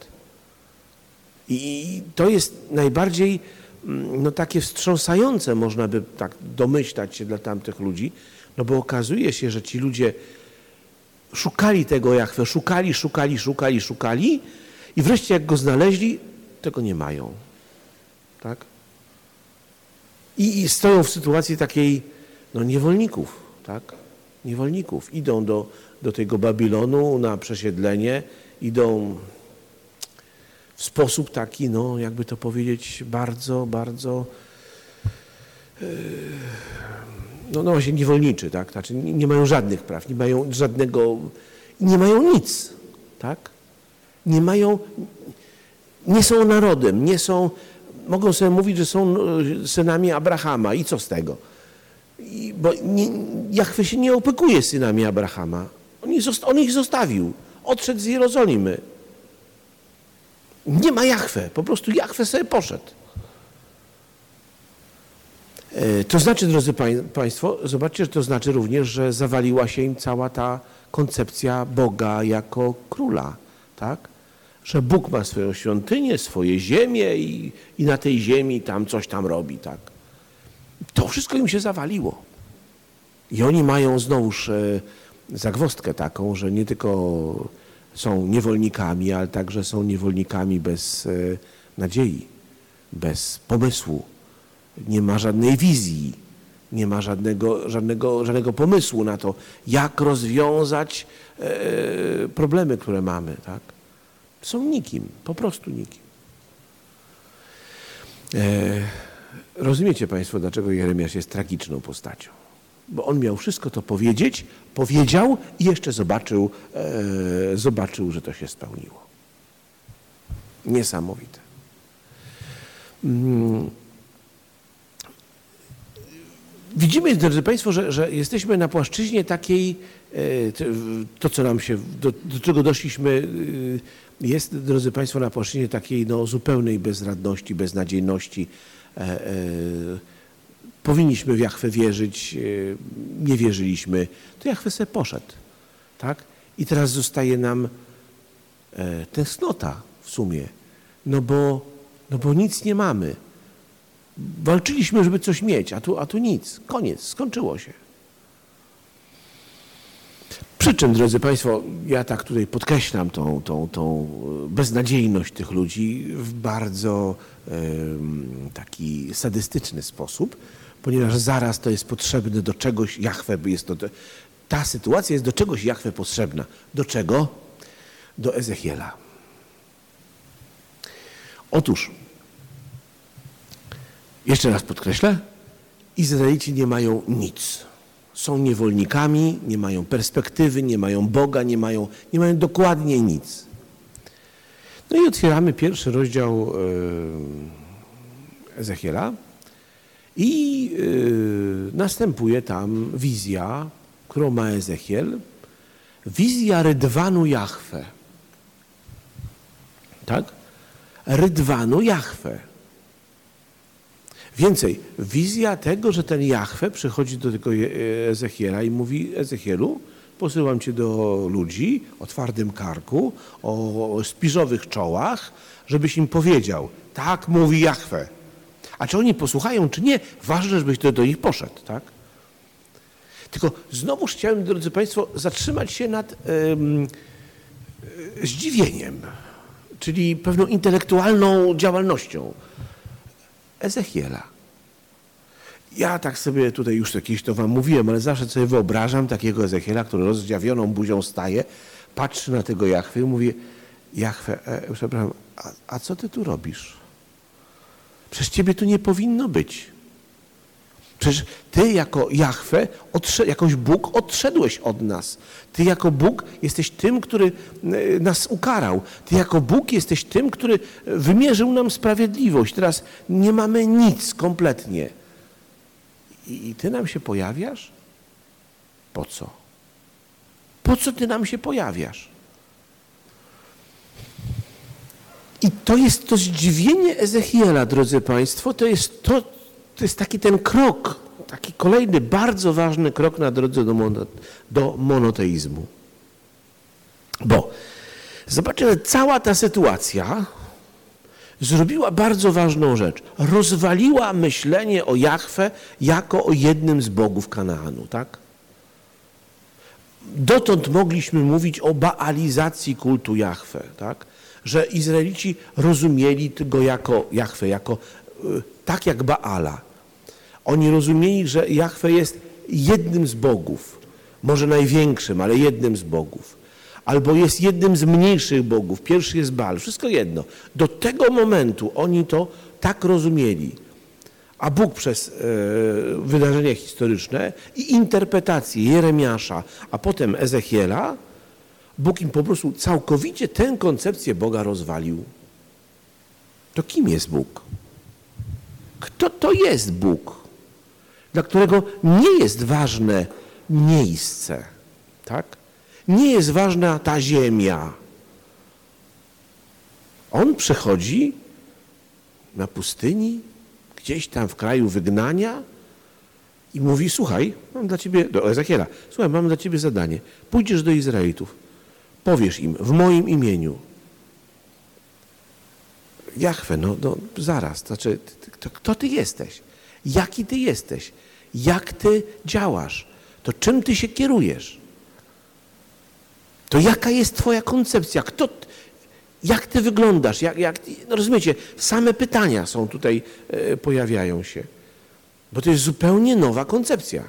[SPEAKER 1] I to jest najbardziej no, takie wstrząsające, można by tak domyślać się dla tamtych ludzi, no bo okazuje się, że ci ludzie szukali tego Jachwę, szukali, szukali, szukali, szukali i wreszcie jak go znaleźli, tego nie mają. Tak? I, i stoją w sytuacji takiej no, niewolników, tak? Niewolników. Idą do, do tego Babilonu na przesiedlenie, idą w sposób taki, no jakby to powiedzieć, bardzo, bardzo yy, no, no właśnie niewolniczy, tak? Znaczy nie, mają żadnych praw, nie mają żadnego, nie mają nic, tak? Nie mają, nie są narodem, nie są, mogą sobie mówić, że są e, synami Abrahama i co z tego? I, bo nie, Jachwy się nie opiekuje synami Abrahama. On ich, on ich zostawił. Odszedł z Jerozolimy. Nie ma Jachwę. Po prostu Jachwę sobie poszedł. E, to znaczy, drodzy Państwo, zobaczcie, że to znaczy również, że zawaliła się im cała ta koncepcja Boga jako króla, tak? Że Bóg ma swoją świątynię, swoje ziemię i, i na tej ziemi tam coś tam robi, tak? To wszystko im się zawaliło. I oni mają znowuż e, zagwostkę taką, że nie tylko są niewolnikami, ale także są niewolnikami bez e, nadziei, bez pomysłu. Nie ma żadnej wizji, nie ma żadnego, żadnego, żadnego pomysłu na to, jak rozwiązać e, problemy, które mamy. Tak? Są nikim, po prostu nikim. Rozumiecie Państwo, dlaczego Jeremiasz jest tragiczną postacią? Bo on miał wszystko to powiedzieć, powiedział i jeszcze zobaczył, e, zobaczył, że to się spełniło. Niesamowite. Mm. Widzimy, drodzy Państwo, że, że jesteśmy na płaszczyźnie takiej, e, to co nam się, do, do czego doszliśmy, e, jest, drodzy Państwo, na płaszczyźnie takiej no, zupełnej bezradności, beznadziejności, E, e, powinniśmy w Jachwę wierzyć, e, nie wierzyliśmy, to Jachwę sobie poszedł. Tak? I teraz zostaje nam tęsknota w sumie, no bo, no bo nic nie mamy. Walczyliśmy, żeby coś mieć, a tu, a tu nic. Koniec, skończyło się. Przy czym, drodzy Państwo, ja tak tutaj podkreślam tą, tą, tą beznadziejność tych ludzi w bardzo taki sadystyczny sposób, ponieważ zaraz to jest potrzebne do czegoś, Jachwę jest to, ta sytuacja jest do czegoś Jachwę potrzebna. Do czego? Do Ezechiela. Otóż, jeszcze raz podkreślę, Izraelici nie mają nic. Są niewolnikami, nie mają perspektywy, nie mają Boga, nie mają, nie mają dokładnie nic. No i otwieramy pierwszy rozdział Ezechiela i e, następuje tam wizja, którą ma Ezechiel, wizja rydwanu Jahwe. Tak? Rydwanu Jahwe. Więcej, wizja tego, że ten Jahwe przychodzi do tego Ezechiela i mówi Ezechielu, Posyłam cię do ludzi o twardym karku, o spiżowych czołach, żebyś im powiedział, tak mówi Jachwę. A czy oni posłuchają, czy nie, ważne, żebyś do, do nich poszedł, tak? Tylko znowuż chciałem, drodzy Państwo, zatrzymać się nad ym, zdziwieniem, czyli pewną intelektualną działalnością Ezechiela. Ja tak sobie tutaj już jakieś to wam mówiłem, ale zawsze sobie wyobrażam takiego Ezechiela, który rozdziawioną buzią staje, patrzy na tego Jachwę i mówi, Jachwę, e, przepraszam, a, a co ty tu robisz? Przecież ciebie tu nie powinno być. Przecież ty jako Jachwę, jakoś Bóg odszedłeś od nas. Ty jako Bóg jesteś tym, który e, nas ukarał. Ty jako Bóg jesteś tym, który wymierzył nam sprawiedliwość. Teraz nie mamy nic kompletnie i, i ty nam się pojawiasz? Po co? Po co ty nam się pojawiasz? I to jest to zdziwienie Ezechiela, drodzy Państwo, to jest, to, to jest taki ten krok, taki kolejny bardzo ważny krok na drodze do, mono, do monoteizmu. Bo Zobaczcie, że cała ta sytuacja zrobiła bardzo ważną rzecz. Rozwaliła myślenie o Jahwe jako o jednym z bogów Kanaanu, tak? Dotąd mogliśmy mówić o baalizacji kultu Jahwe, tak? Że Izraelici rozumieli go jako Jahwe, jako y, tak jak Baala. Oni rozumieli, że Jahwe jest jednym z bogów, może największym, ale jednym z bogów. Albo jest jednym z mniejszych bogów. Pierwszy jest Baal, wszystko jedno. Do tego momentu oni to tak rozumieli. A Bóg przez e, wydarzenia historyczne i interpretacje Jeremiasza, a potem Ezechiela, Bóg im po prostu całkowicie tę koncepcję Boga rozwalił. To kim jest Bóg? Kto to jest Bóg? Dla którego nie jest ważne miejsce, tak? Nie jest ważna ta ziemia. On przychodzi na pustyni, gdzieś tam w kraju wygnania i mówi, słuchaj, mam dla ciebie, do Ezechiela, słuchaj, mam dla ciebie zadanie. Pójdziesz do Izraelitów, powiesz im w moim imieniu, Jachwę, no, no zaraz, znaczy, to, kto ty jesteś? Jaki ty jesteś? Jak ty działasz? To czym ty się kierujesz? To jaka jest twoja koncepcja? Kto, jak ty wyglądasz? Jak, jak, no rozumiecie, same pytania są tutaj, e, pojawiają się. Bo to jest zupełnie nowa koncepcja.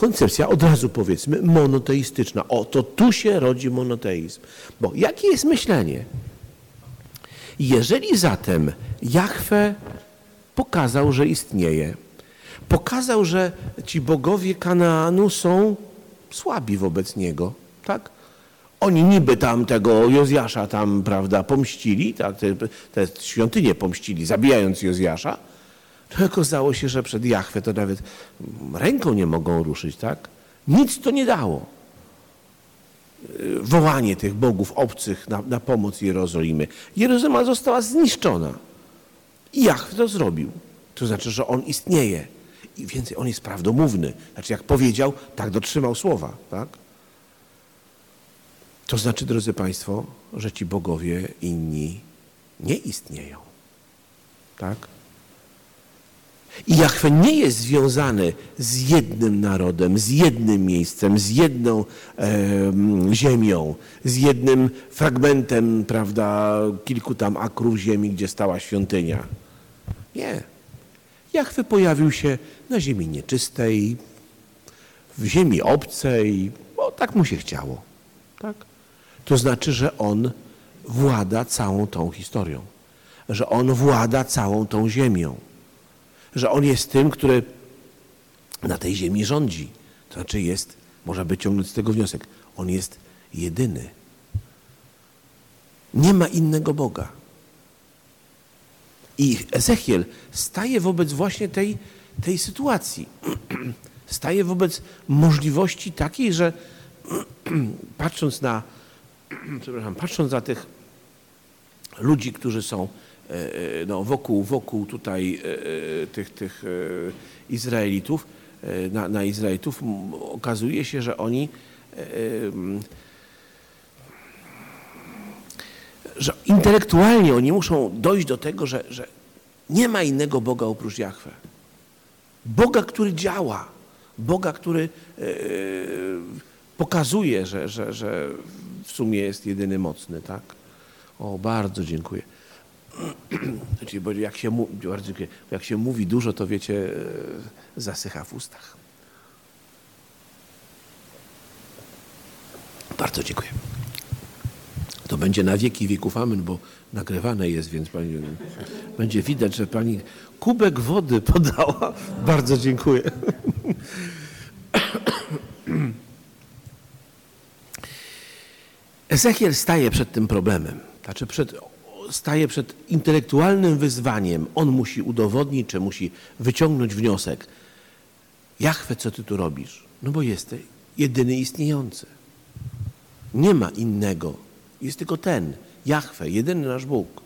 [SPEAKER 1] Koncepcja, od razu powiedzmy, monoteistyczna. O, to tu się rodzi monoteizm. Bo jakie jest myślenie? Jeżeli zatem Jahwe pokazał, że istnieje, pokazał, że ci bogowie Kanaanu są słabi wobec niego, tak? Oni niby tam tego Jozjasza tam, prawda, pomścili, tak, te, te świątynie pomścili, zabijając Jozjasza, to okazało się, że przed Jachwę to nawet ręką nie mogą ruszyć, tak? Nic to nie dało. Wołanie tych bogów obcych na, na pomoc Jerozolimy. Jerozolima została zniszczona. I Jachwę to zrobił. To znaczy, że on istnieje. I więcej, on jest prawdomówny. Znaczy, jak powiedział, tak dotrzymał słowa, tak? To znaczy, drodzy Państwo, że ci bogowie inni nie istnieją. Tak? I Jachwę nie jest związany z jednym narodem, z jednym miejscem, z jedną e, ziemią, z jednym fragmentem, prawda, kilku tam akrów ziemi, gdzie stała świątynia. Nie. Jachwy pojawił się na ziemi nieczystej, w ziemi obcej, bo tak mu się chciało. Tak? To znaczy, że on włada całą tą historią, że on włada całą tą ziemią, że on jest tym, który na tej ziemi rządzi. To znaczy jest, można by ciągnąć z tego wniosek, on jest jedyny. Nie ma innego Boga. I Ezechiel staje wobec właśnie tej, tej sytuacji. [clears throat] Staje wobec możliwości takiej, że [clears throat] patrząc na, [clears throat] przepraszam, patrząc na tych ludzi, którzy są no, wokół, wokół tutaj e, tych, tych Izraelitów, na, na Izraelitów, okazuje się, że oni że intelektualnie oni muszą dojść do tego, że, że nie ma innego Boga oprócz Jahwe. Boga, który działa. Boga, który pokazuje, że, że, że w sumie jest jedyny mocny, tak? O, bardzo dziękuję. [clears throat] Znaczy, bo jak się, bardzo jak się mówi dużo, to wiecie, yy, zasycha w ustach. Bardzo dziękuję. To będzie na wieki wieków amen, bo nagrywane jest, więc pani, [laughs] będzie widać, że pani kubek wody [laughs] podała. Bardzo dziękuję. [clears throat] Ezechiel staje przed tym problemem. Znaczy przed, staje przed intelektualnym wyzwaniem. On musi udowodnić, czy musi wyciągnąć wniosek. Jachwę, co ty tu robisz? No bo jesteś jedyny istniejący. Nie ma innego jest tylko ten, Jahwe, jedyny nasz Bóg.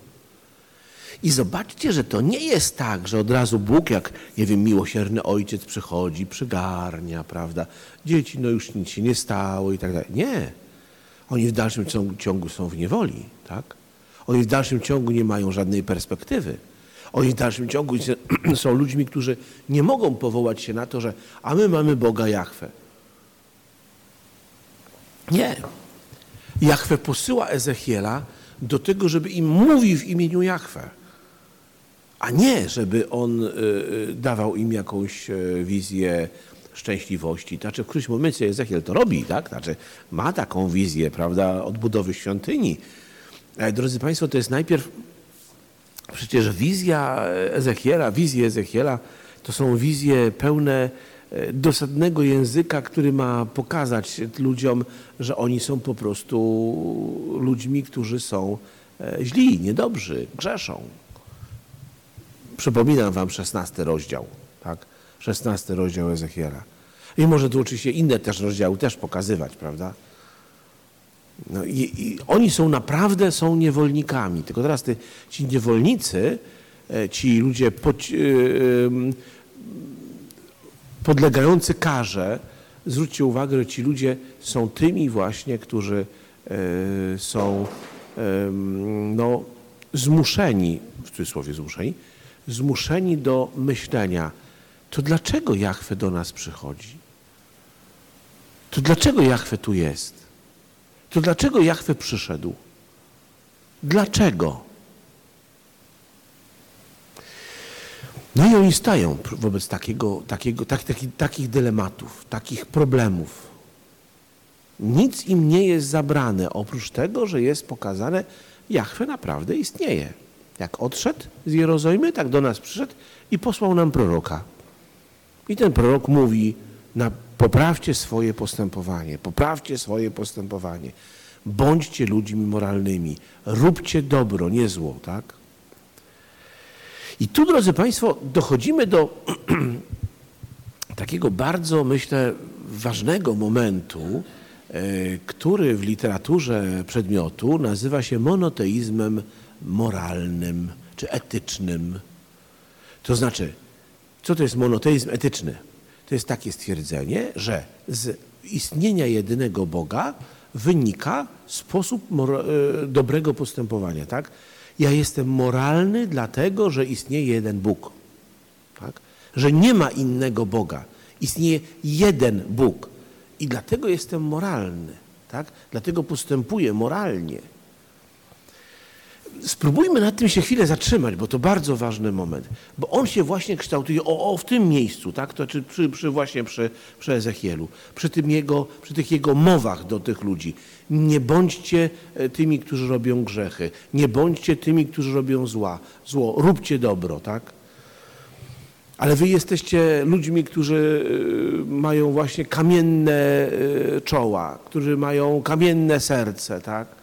[SPEAKER 1] I zobaczcie, że to nie jest tak, że od razu Bóg, jak, nie wiem, miłosierny ojciec przychodzi, przygarnia, prawda? Dzieci, no już nic się nie stało i tak dalej. Nie. Oni w dalszym ciągu są w niewoli, tak? Oni w dalszym ciągu nie mają żadnej perspektywy. Oni w dalszym ciągu [clears throat] są ludźmi, którzy nie mogą powołać się na to, że a my mamy Boga Jahwe. Nie. Jahwe posyła Ezechiela do tego, żeby im mówił w imieniu Jahwe, a nie, żeby on y, y, dawał im jakąś y, wizję szczęśliwości. Znaczy w którymś momencie Ezechiel to robi, tak? Znaczy ma taką wizję, prawda, odbudowy świątyni. Ale drodzy Państwo, to jest najpierw przecież wizja Ezechiela, wizje Ezechiela to są wizje pełne e, dosadnego języka, który ma pokazać ludziom, że oni są po prostu ludźmi, którzy są e, źli, niedobrzy, grzeszą. Przypominam wam szesnasty rozdział, tak? Szesnasty rozdział Ezechiela. I może tu oczywiście inne też rozdziały też pokazywać, prawda? No i, i oni są naprawdę są niewolnikami. Tylko teraz ty, ci niewolnicy, e, ci ludzie pod, podlegający karze, zwróćcie uwagę, że ci ludzie są tymi właśnie, którzy e, są no, zmuszeni, w cudzysłowie zmuszeni, zmuszeni do myślenia, to dlaczego Jachwę do nas przychodzi? To dlaczego Jachwę tu jest? To dlaczego Jachwę przyszedł? Dlaczego? No i oni stają wobec takiego, takiego, tak, taki, takich dylematów, takich problemów. Nic im nie jest zabrane, oprócz tego, że jest pokazane, Jachwę naprawdę istnieje. Jak odszedł z Jerozolimy, tak do nas przyszedł i posłał nam proroka. I ten prorok mówi, na, poprawcie swoje postępowanie, poprawcie swoje postępowanie. Bądźcie ludźmi moralnymi, róbcie dobro, nie zło, tak? I tu, drodzy Państwo, dochodzimy do [clears throat] takiego bardzo, myślę, ważnego momentu, e, który w literaturze przedmiotu nazywa się monoteizmem moralnym czy etycznym. To znaczy, co to jest monoteizm etyczny? To jest takie stwierdzenie, że z istnienia jedynego Boga wynika sposób e, dobrego postępowania. Tak? Ja jestem moralny dlatego, że istnieje jeden Bóg. Tak? Że nie ma innego Boga. Istnieje jeden Bóg. I dlatego jestem moralny. Tak? Dlatego postępuję moralnie spróbujmy nad tym się chwilę zatrzymać, bo to bardzo ważny moment, bo on się właśnie kształtuje o, o w tym miejscu, tak? To czy przy, przy, właśnie przy, przy Ezechielu, przy, tym jego, przy tych jego mowach do tych ludzi. Nie bądźcie e, tymi, którzy robią grzechy, nie bądźcie tymi, którzy robią zła, zło, róbcie dobro, tak? Ale wy jesteście ludźmi, którzy e, mają właśnie kamienne e, czoła, którzy mają kamienne serce, tak?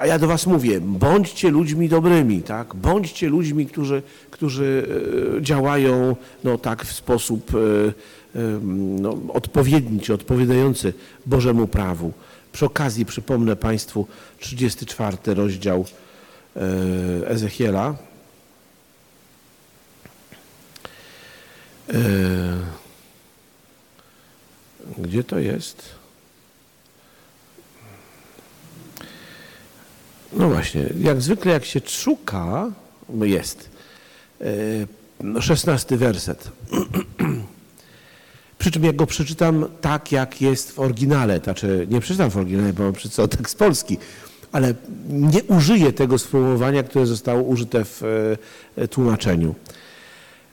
[SPEAKER 1] A ja do was mówię, bądźcie ludźmi dobrymi, tak? Bądźcie ludźmi, którzy, którzy e, działają no, tak w sposób e, e, no, odpowiedni czy odpowiadający Bożemu prawu. Przy okazji przypomnę Państwu 34 rozdział Ezechiela. Gdzie to jest? No właśnie, jak zwykle jak się szuka, jest, no szesnasty werset. [clears throat] Przy czym jak go przeczytam tak, jak jest w oryginale, znaczy nie przeczytam w oryginale, bo mam przeczytał tekst polski, ale nie użyję tego sformułowania, które zostało użyte w e, tłumaczeniu.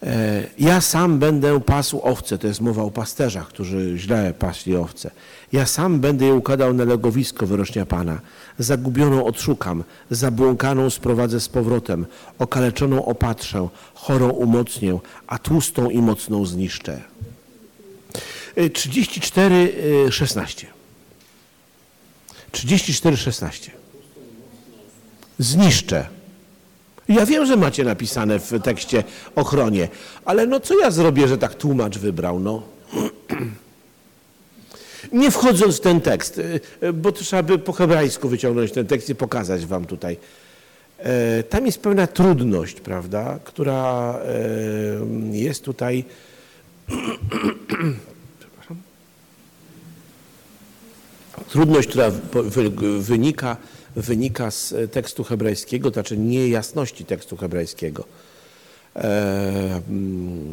[SPEAKER 1] E, ja sam będę pasł owce, to jest mowa o pasterzach, którzy źle paśli owce. Ja sam będę je układał na legowisko, wyrocznia Pana. Zagubioną odszukam, zabłąkaną sprowadzę z powrotem, okaleczoną opatrzę, chorą umocnię, a tłustą i mocną zniszczę. 34, 16. 34, 16. Zniszczę. Ja wiem, że macie napisane w tekście ochronie, ale no co ja zrobię, że tak tłumacz wybrał, no. [clears throat] Nie wchodząc w ten tekst, y, y, bo trzeba by po hebrajsku wyciągnąć ten tekst i pokazać wam tutaj. E, tam jest pewna trudność, prawda, która e, jest tutaj. [clears throat] Trudność, która wynika, wynika z tekstu hebrajskiego, to znaczy niejasności tekstu hebrajskiego.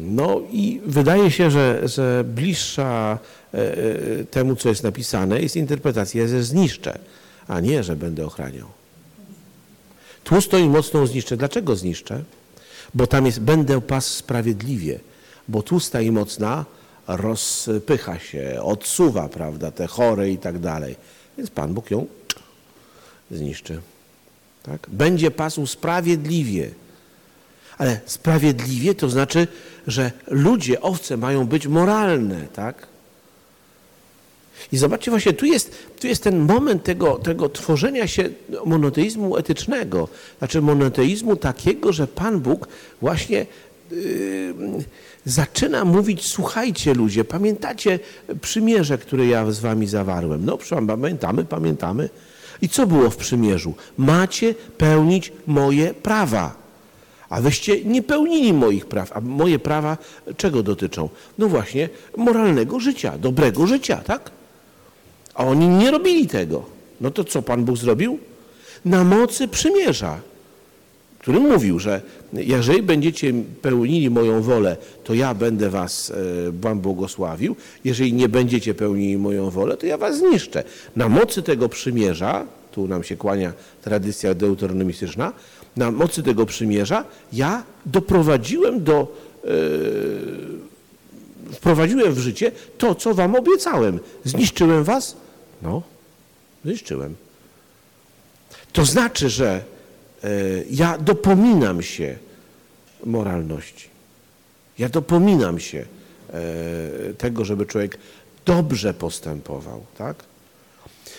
[SPEAKER 1] No i wydaje się, że, że bliższa e, e, temu, co jest napisane, jest interpretacja, że zniszczę, a nie, że będę ochraniał. Tłusto i mocną zniszczę. Dlaczego zniszczę? Bo tam jest będę pas sprawiedliwie, bo tłusta i mocna rozpycha się, odsuwa, prawda, te chore i tak dalej. Więc Pan Bóg ją zniszczy. Tak? Będzie pasł sprawiedliwie. Ale sprawiedliwie to znaczy, że ludzie, owce mają być moralne, tak? I zobaczcie, właśnie tu jest, tu jest ten moment tego, tego tworzenia się monoteizmu etycznego. Znaczy monoteizmu takiego, że Pan Bóg właśnie yy, zaczyna mówić, słuchajcie ludzie, pamiętacie przymierze, które ja z wami zawarłem? No pamiętamy, pamiętamy. I co było w przymierzu? Macie pełnić moje prawa. A wyście nie pełnili moich praw. A moje prawa czego dotyczą? No właśnie moralnego życia, dobrego życia, tak? A oni nie robili tego. No to co Pan Bóg zrobił? Na mocy przymierza, który mówił, że jeżeli będziecie pełnili moją wolę, to ja będę was e, wam błogosławił. Jeżeli nie będziecie pełnili moją wolę, to ja was zniszczę. Na mocy tego przymierza, tu nam się kłania tradycja deuteronomistyczna, na mocy tego przymierza ja doprowadziłem do, e, wprowadziłem w życie to, co wam obiecałem. Zniszczyłem was? No, zniszczyłem. To znaczy, że e, ja dopominam się moralności. Ja dopominam się e, tego, żeby człowiek dobrze postępował, tak?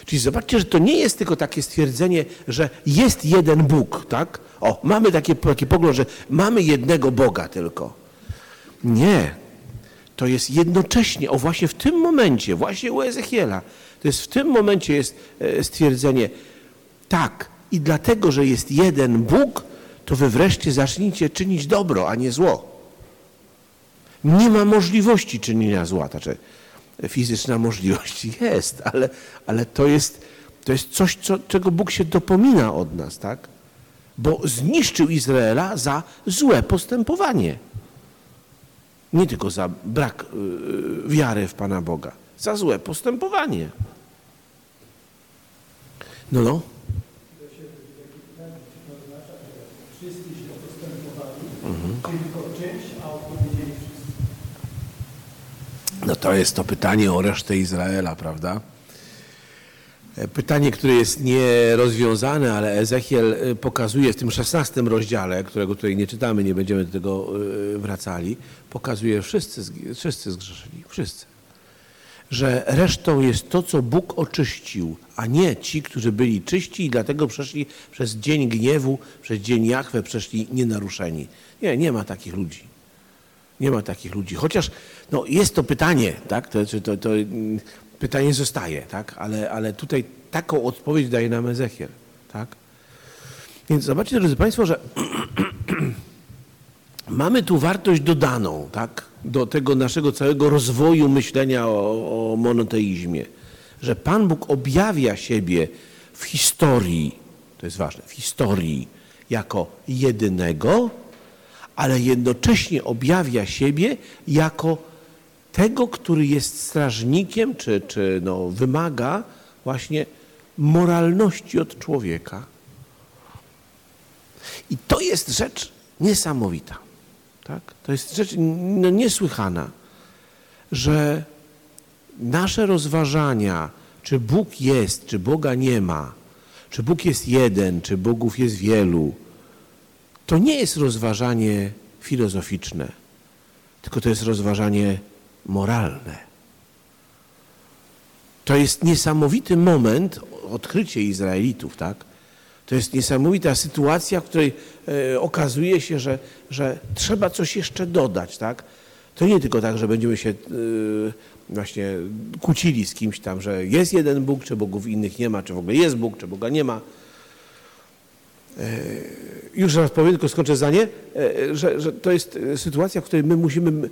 [SPEAKER 1] Czyli zobaczcie, że to nie jest tylko takie stwierdzenie, że jest jeden Bóg, tak? O, mamy takie, taki pogląd, że mamy jednego Boga tylko. Nie. To jest jednocześnie, o właśnie w tym momencie, właśnie u Ezechiela, to jest w tym momencie jest e, stwierdzenie, tak, i dlatego, że jest jeden Bóg, to wy wreszcie zacznijcie czynić dobro, a nie zło. Nie ma możliwości czynienia zła. Znaczy, fizyczna [laughs] możliwość jest, ale, ale to, jest, to jest coś, co, czego Bóg się dopomina od nas, tak? Bo zniszczył Izraela za złe postępowanie. Nie tylko za brak y, wiary w Pana Boga, za złe postępowanie. No, no.
[SPEAKER 2] Wszyscy źle postępowali, tylko część, a odpowiedzieli wszyscy.
[SPEAKER 1] No to jest to pytanie o resztę Izraela, prawda? E, Pytanie, które jest nierozwiązane, ale Ezechiel e, pokazuje w tym szesnastym rozdziale, którego tutaj nie czytamy, nie będziemy do tego e, wracali, pokazuje, wszyscy, wszyscy zgrzeszyli, wszyscy. Że resztą jest to, co Bóg oczyścił, a nie ci, którzy byli czyści i dlatego przeszli przez dzień gniewu, przez dzień Jachwę, przeszli nienaruszeni. Nie, nie ma takich ludzi. Nie ma takich ludzi. Chociaż no, jest to pytanie, tak? To, to, to, mm, pytanie zostaje, tak? Ale, ale tutaj taką odpowiedź daje nam Ezechiel. Tak? Więc zobaczcie, drodzy Państwo, że [clears throat] mamy tu wartość dodaną tak? do tego naszego całego rozwoju myślenia o, o monoteizmie. Że Pan Bóg objawia siebie w historii, to jest ważne, w historii jako jedynego, ale jednocześnie objawia siebie jako tego, który jest strażnikiem, czy, czy no, wymaga właśnie moralności od człowieka. I to jest rzecz niesamowita. Tak? To jest rzecz no, niesłychana, że nasze rozważania, czy Bóg jest, czy Boga nie ma, czy Bóg jest jeden, czy Bogów jest wielu, to nie jest rozważanie filozoficzne, tylko to jest rozważanie moralne. To jest niesamowity moment, odkrycie Izraelitów, tak? To jest niesamowita sytuacja, w której e, okazuje się, że, że trzeba coś jeszcze dodać, tak? To nie tylko tak, że będziemy się e, właśnie kłócili z kimś tam, że jest jeden Bóg, czy bogów innych nie ma, czy w ogóle jest Bóg, czy Boga nie ma. Już raz powiem, tylko skończę zdanie, e, że, że to jest e, sytuacja, w której my musimy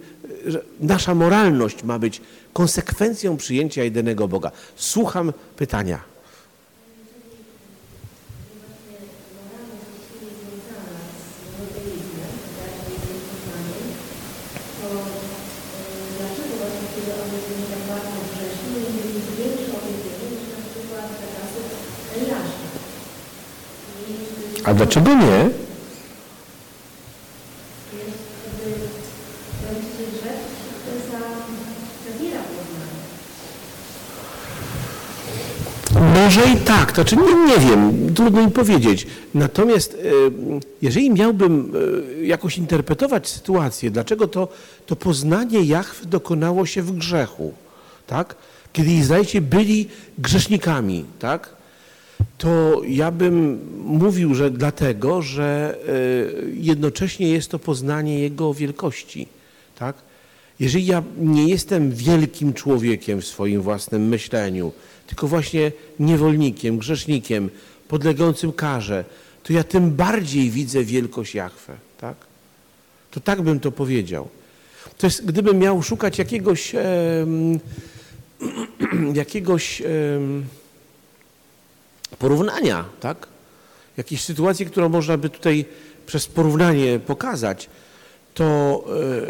[SPEAKER 1] że nasza moralność ma być konsekwencją przyjęcia jedynego Boga. Słucham pytania.
[SPEAKER 4] Dlaczego właśnie kiedy on jest nie tak bardzo grzeszny, jest mieć większe objawienie niż na przykład za czasów Eliasza? I
[SPEAKER 1] A dlaczego nie? Może i tak, to znaczy nie, nie wiem, trudno mi powiedzieć. Natomiast e, jeżeli miałbym e, jakoś interpretować sytuację, dlaczego to, to poznanie Jahwe dokonało się w grzechu, tak? Kiedy Izraelici byli grzesznikami, tak? To ja bym mówił, że dlatego, że e, jednocześnie jest to poznanie Jego wielkości, tak? Jeżeli ja nie jestem wielkim człowiekiem w swoim własnym myśleniu, tylko właśnie niewolnikiem, grzesznikiem, podlegającym karze, to ja tym bardziej widzę wielkość Jahwe, tak? To tak bym to powiedział. To jest, gdybym miał szukać jakiegoś, em, [clears throat] jakiegoś em, porównania, tak? Jakiejś sytuacji, którą można by tutaj przez porównanie pokazać, to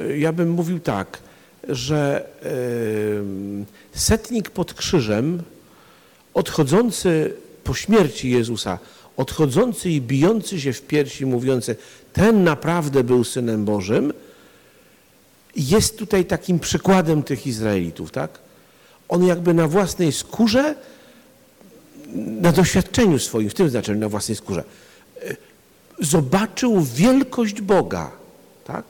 [SPEAKER 1] e, ja bym mówił tak, że em, setnik pod krzyżem, odchodzący po śmierci Jezusa, odchodzący i bijący się w piersi, mówiący, ten naprawdę był Synem Bożym, jest tutaj takim przykładem tych Izraelitów, tak? On jakby na własnej skórze, na doświadczeniu swoim, w tym znaczeniu na własnej skórze, e, zobaczył wielkość Boga, tak?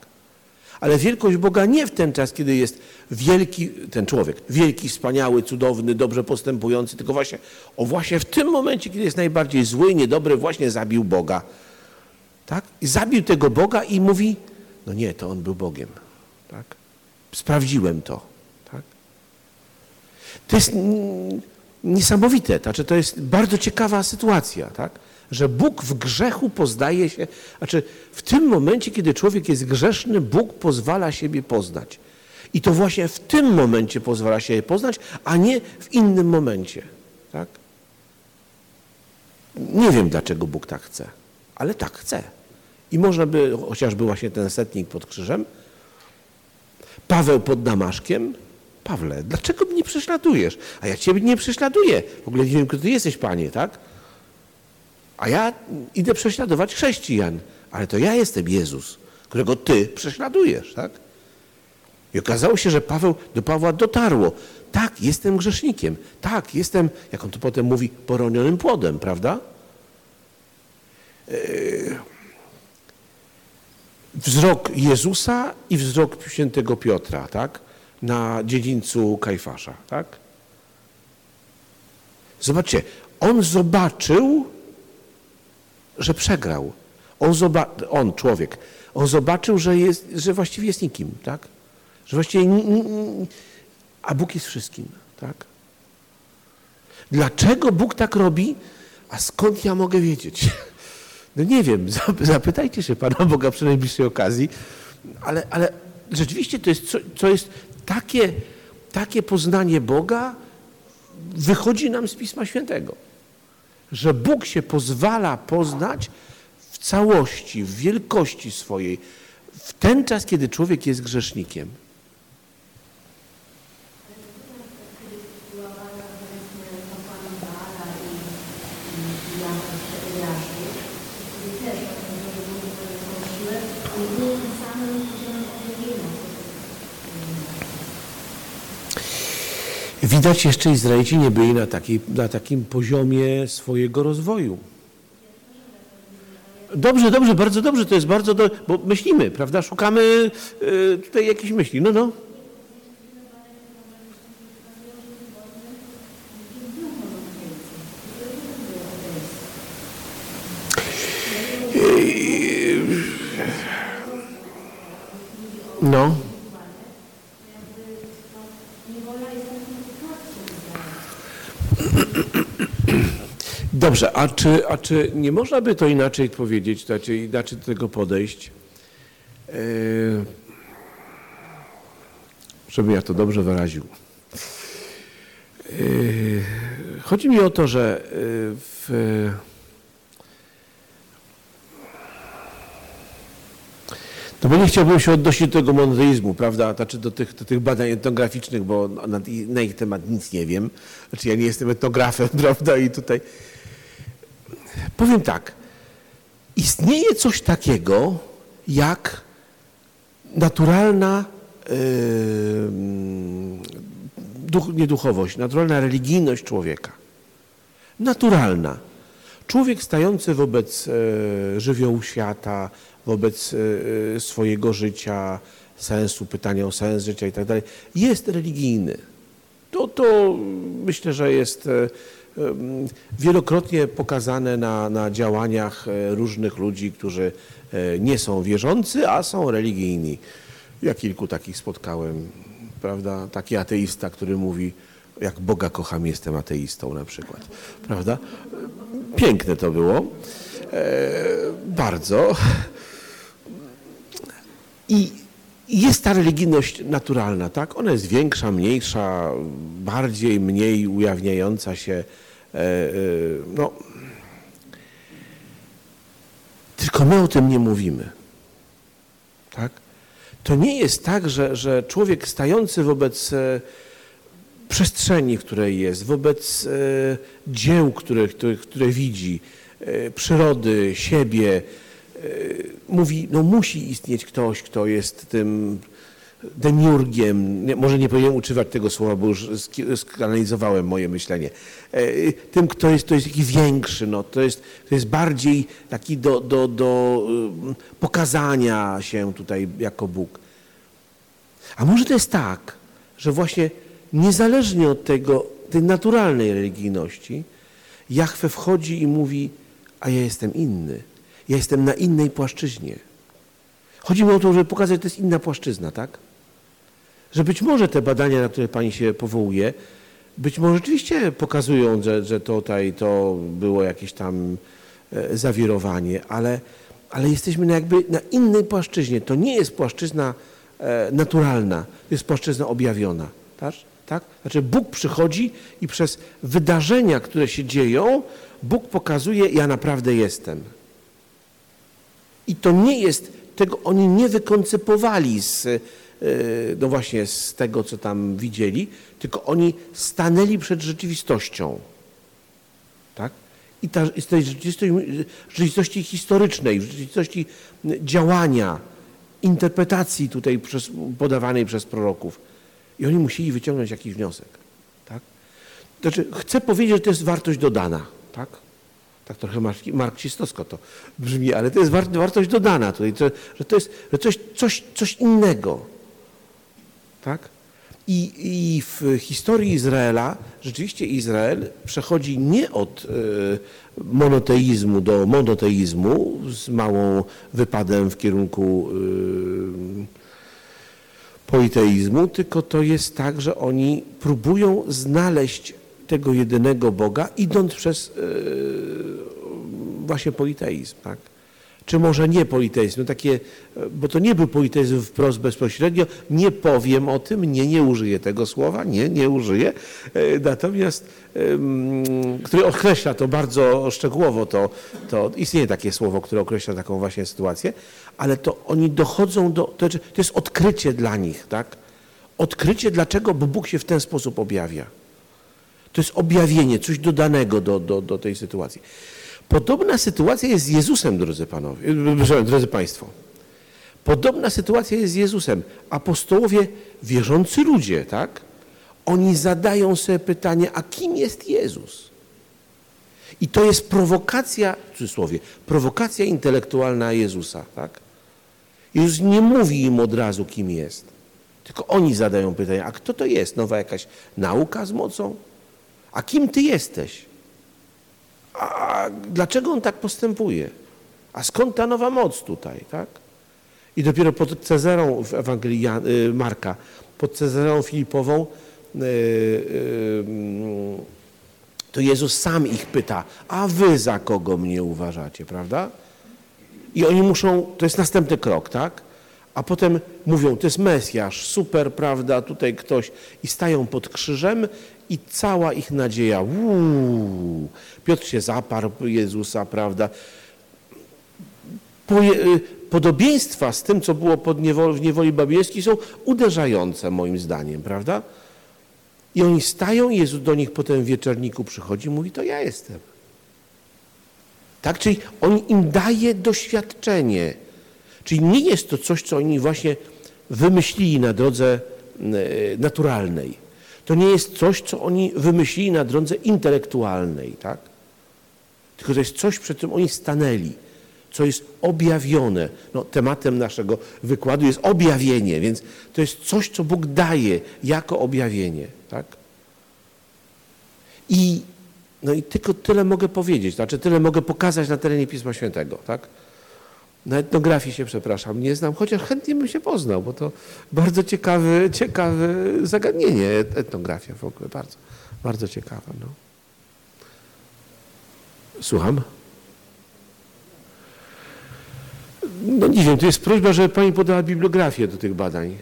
[SPEAKER 1] Ale wielkość Boga nie w ten czas, kiedy jest wielki, ten człowiek, wielki, wspaniały, cudowny, dobrze postępujący, tylko właśnie, o właśnie w tym momencie, kiedy jest najbardziej zły, niedobry, właśnie zabił Boga. Tak? I zabił tego Boga i mówi, no nie, to on był Bogiem. Tak? Sprawdziłem to. Tak? To jest niesamowite, znaczy to jest bardzo ciekawa sytuacja, tak? że Bóg w grzechu poznaje się, znaczy w tym momencie, kiedy człowiek jest grzeszny, Bóg pozwala siebie poznać. I to właśnie w tym momencie pozwala siebie poznać, a nie w innym momencie. Tak? Nie wiem, dlaczego Bóg tak chce, ale tak chce. I można by, chociażby właśnie ten setnik pod krzyżem, Paweł pod Damaszkiem, Pawle, dlaczego mnie prześladujesz? A ja ciebie nie prześladuję. W ogóle nie wiem, kto ty jesteś, panie, tak? A ja idę prześladować chrześcijan, ale to ja jestem Jezus, którego ty prześladujesz, tak? I okazało się, że Paweł do Pawła dotarło. Tak, jestem grzesznikiem. Tak, jestem, jak on to potem mówi, poronionym płodem, prawda? Yy, Wzrok Jezusa i wzrok świętego Piotra, tak? Na dziedzińcu Kajfasza, tak? Zobaczcie, on zobaczył, że przegrał. On, zoba- on człowiek, on zobaczył, że, jest, że właściwie jest nikim, tak? Że właściwie, a Bóg jest wszystkim, tak? Dlaczego Bóg tak robi? A skąd ja mogę wiedzieć? [laughs] No nie wiem, [laughs] zap- zapytajcie się Pana Boga przy najbliższej okazji, ale, ale rzeczywiście to jest, co, co jest takie, takie poznanie Boga, wychodzi nam z Pisma Świętego. Że Bóg się pozwala poznać w całości, w wielkości swojej, w ten czas, kiedy człowiek jest grzesznikiem.
[SPEAKER 4] Kiedy była walka powiedzmy kapłanem Baala i, i, i Jahwe przy Eliaszu, wtedy też właśnie że Bóg tą siłę i nie tym samym poziomem objawienia.
[SPEAKER 1] Widać jeszcze Izraelici nie byli na, na takim poziomie swojego rozwoju. Dobrze, dobrze, bardzo dobrze, to jest bardzo dobrze, bo myślimy, prawda? Szukamy y, tutaj jakichś myśli. No, no. No. Dobrze, a czy, a czy nie można by to inaczej powiedzieć, znaczy inaczej do tego podejść? Yy, żebym ja to dobrze wyraził. Yy, Chodzi mi o to, że yy, w, no bo nie chciałbym się odnosić do tego monoteizmu, prawda, znaczy do tych, do tych badań etnograficznych, bo na, na ich temat nic nie wiem. Znaczy ja nie jestem etnografem, [laughs] prawda, i tutaj powiem tak, istnieje coś takiego jak naturalna yy, duch, nie duchowość, naturalna religijność człowieka. Naturalna. Człowiek stający wobec e, żywiołu świata, wobec e, swojego życia, sensu, pytania o sens życia i tak jest religijny. To, to myślę, że jest wielokrotnie pokazane na, na działaniach e, różnych ludzi, którzy e, nie są wierzący, a są religijni. Ja kilku takich spotkałem, prawda? Taki ateista, który mówi, jak Boga kocham, jestem ateistą na przykład, prawda? Piękne to było, e, bardzo. I jest ta religijność naturalna, tak? Ona jest większa, mniejsza, bardziej, mniej ujawniająca się. E, e, No, tylko my o tym nie mówimy. Tak? To nie jest tak, że, że człowiek stający wobec e, przestrzeni, w której jest, wobec dzieł, które, które, które widzi, przyrody, siebie, mówi, no musi istnieć ktoś, kto jest tym demiurgiem, może nie powinienem używać tego słowa, bo już sk- skanalizowałem moje myślenie, e, tym, kto jest, to jest taki większy, no, to, jest, to jest bardziej taki do, do, do ym, pokazania się tutaj jako Bóg. A może to jest tak, że właśnie niezależnie od tego, tej naturalnej religijności, Jahwe wchodzi i mówi, a ja jestem inny. Ja jestem na innej płaszczyźnie. Chodzi mi o to, żeby pokazać, że to jest inna płaszczyzna, tak? Że być może te badania, na które Pani się powołuje, być może rzeczywiście pokazują, że, że tutaj to było jakieś tam e, zawirowanie, ale, ale jesteśmy na jakby na innej płaszczyźnie. To nie jest płaszczyzna e, naturalna, to jest płaszczyzna objawiona. Tak? tak? Znaczy Bóg przychodzi i przez wydarzenia, które się dzieją, Bóg pokazuje, ja naprawdę jestem. I to nie jest, tego oni nie wykoncypowali z, no właśnie z tego, co tam widzieli, tylko oni stanęli przed rzeczywistością. Tak? I ta, z tej rzeczywistości, rzeczywistości historycznej, rzeczywistości działania, interpretacji tutaj przez, podawanej przez proroków. I oni musieli wyciągnąć jakiś wniosek. Tak? Znaczy, chcę powiedzieć, że to jest wartość dodana. Tak? Tak trochę mark- marksistowsko to brzmi, ale to jest war- wartość dodana tutaj, że to jest że coś, coś innego. Tak? I, I w historii Izraela rzeczywiście Izrael przechodzi nie od e, monoteizmu do monoteizmu z małą wypadem w kierunku e, politeizmu, tylko to jest tak, że oni próbują znaleźć tego jedynego Boga, idąc przez e, właśnie politeizm. Tak? Czy może nie politeizm? No takie, bo to nie był politeizm wprost bezpośrednio. Nie powiem o tym, nie, nie użyję tego słowa, nie, nie użyję. E, Natomiast, który określa to bardzo szczegółowo, to, to istnieje takie słowo, które określa taką właśnie sytuację, ale to oni dochodzą do, znaczy, to jest odkrycie dla nich, tak? Odkrycie dlaczego, bo Bóg się w ten sposób objawia. To jest objawienie, coś dodanego do, do, do tej sytuacji. Podobna sytuacja jest z Jezusem, drodzy panowie, przepraszam, drodzy państwo. Podobna sytuacja jest z Jezusem. Apostołowie, wierzący ludzie, tak? Oni zadają sobie pytanie, a kim jest Jezus? I to jest prowokacja, w cudzysłowie, prowokacja intelektualna Jezusa, tak? Jezus nie mówi im od razu, kim jest. Tylko oni zadają pytanie, a kto to jest? Nowa jakaś nauka z mocą? A kim ty jesteś? A dlaczego on tak postępuje? A skąd ta nowa moc tutaj, tak? I dopiero pod Cezarą w Ewangelii Jan, y, Marka, pod Cezarą Filipową y, y, to Jezus sam ich pyta, a wy za kogo mnie uważacie, prawda? I oni muszą, to jest następny krok, tak? A potem mówią, to jest Mesjasz, super, prawda, tutaj ktoś. I stają pod krzyżem i cała ich nadzieja, uuu, Piotr się zaparł Jezusa, prawda. Y, Podobieństwa z tym, co było pod niewol, w niewoli babilońskiej są uderzające moim zdaniem, prawda? I oni stają Jezus do nich potem w wieczorniku przychodzi mówi, to ja jestem. Tak? Czyli on im daje doświadczenie. Czyli nie jest to coś, co oni właśnie wymyślili na drodze e, naturalnej. To nie jest coś, co oni wymyślili na drodze intelektualnej, tak? Tylko to jest coś, przed czym oni stanęli, co jest objawione. No, tematem naszego wykładu jest objawienie, więc to jest coś, co Bóg daje jako objawienie, tak? I, no i tylko tyle mogę powiedzieć, znaczy tyle mogę pokazać na terenie Pisma Świętego, tak? Na etnografii się, przepraszam, nie znam, chociaż chętnie bym się poznał, bo to bardzo ciekawe, ciekawe zagadnienie, etnografia w ogóle, bardzo, bardzo ciekawa. No. Słucham? No nie wiem, to jest prośba, żeby Pani podała bibliografię do tych badań.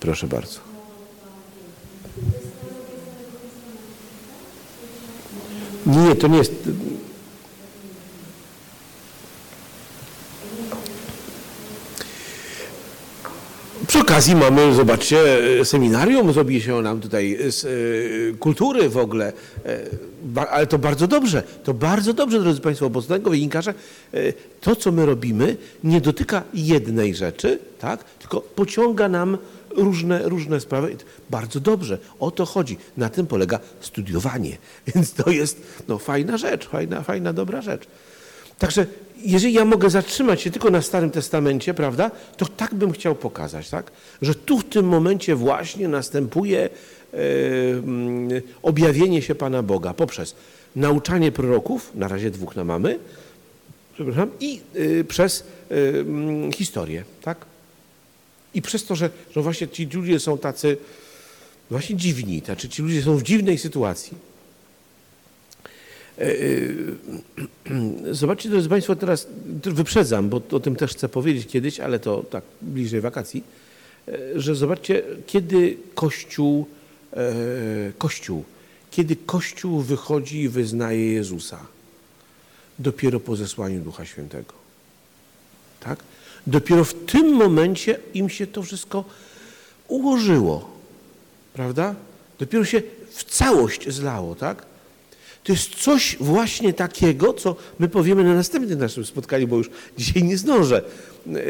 [SPEAKER 1] Proszę bardzo. Nie, to nie jest. Przy okazji mamy, zobaczcie, seminarium, zrobi się nam tutaj z e, kultury w ogóle, e, ale to bardzo dobrze, to bardzo dobrze, drodzy Państwo, bo tego wynika, że e, to, co my robimy, nie dotyka jednej rzeczy, tak, tylko pociąga nam różne, różne sprawy. Bardzo dobrze, o to chodzi. Na tym polega studiowanie, [laughs] więc to jest no, fajna rzecz, fajna, fajna, dobra rzecz. Także jeżeli ja mogę zatrzymać się tylko na Starym Testamencie, prawda, to tak bym chciał pokazać, tak? że tu w tym momencie właśnie następuje e, mm, objawienie się Pana Boga poprzez nauczanie proroków, na razie dwóch na mamy, przepraszam, i e, przez e, mm, historię, tak? I przez to, że, że właśnie ci ludzie są tacy właśnie dziwni, znaczy ci ludzie są w dziwnej sytuacji. E, e, [clears throat] Zobaczcie, drodzy Państwo, teraz wyprzedzam, bo o tym też chcę powiedzieć kiedyś, ale to tak bliżej wakacji, e, że zobaczcie, kiedy Kościół, Kościół, kiedy Kościół wychodzi i wyznaje Jezusa? Dopiero po zesłaniu Ducha Świętego. Tak? Dopiero w tym momencie im się to wszystko ułożyło. Prawda? Dopiero się w całość zlało, tak? To jest coś właśnie takiego, co my powiemy na następnym naszym spotkaniu, bo już dzisiaj nie zdążę,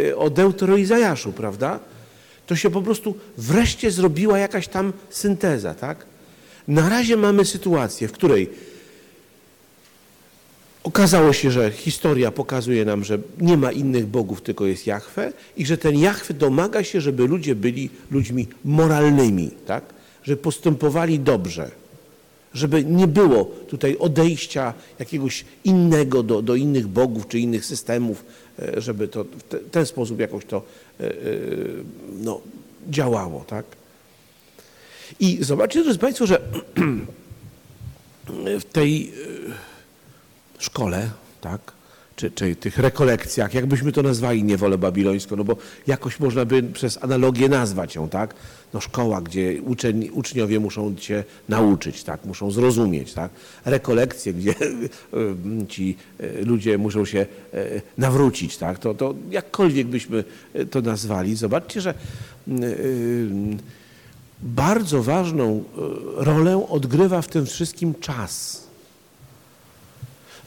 [SPEAKER 1] e, o Deutero Izajaszu, prawda? To się po prostu wreszcie zrobiła jakaś tam synteza, tak? Na razie mamy sytuację, w której okazało się, że historia pokazuje nam, że nie ma innych bogów, tylko jest Jahwe i że ten Jahwe domaga się, żeby ludzie byli ludźmi moralnymi, tak? Żeby postępowali dobrze żeby nie było tutaj odejścia jakiegoś innego do, do innych bogów czy innych systemów, e, żeby to w te, ten sposób jakoś to e, e, no, działało. Tak? I zobaczcie, drodzy Państwo, że [clears throat] w tej szkole, tak, czy, czy tych rekolekcjach, jakbyśmy to nazwali niewolę babilońską, no bo jakoś można by przez analogię nazwać ją, tak? No szkoła, gdzie uczeń, uczniowie muszą się nauczyć, tak? Muszą zrozumieć, tak? Rekolekcje, gdzie [laughs] ci e, ludzie muszą się e, nawrócić, tak? To, to jakkolwiek byśmy to nazwali, zobaczcie, że bardzo ważną rolę odgrywa w tym wszystkim czas.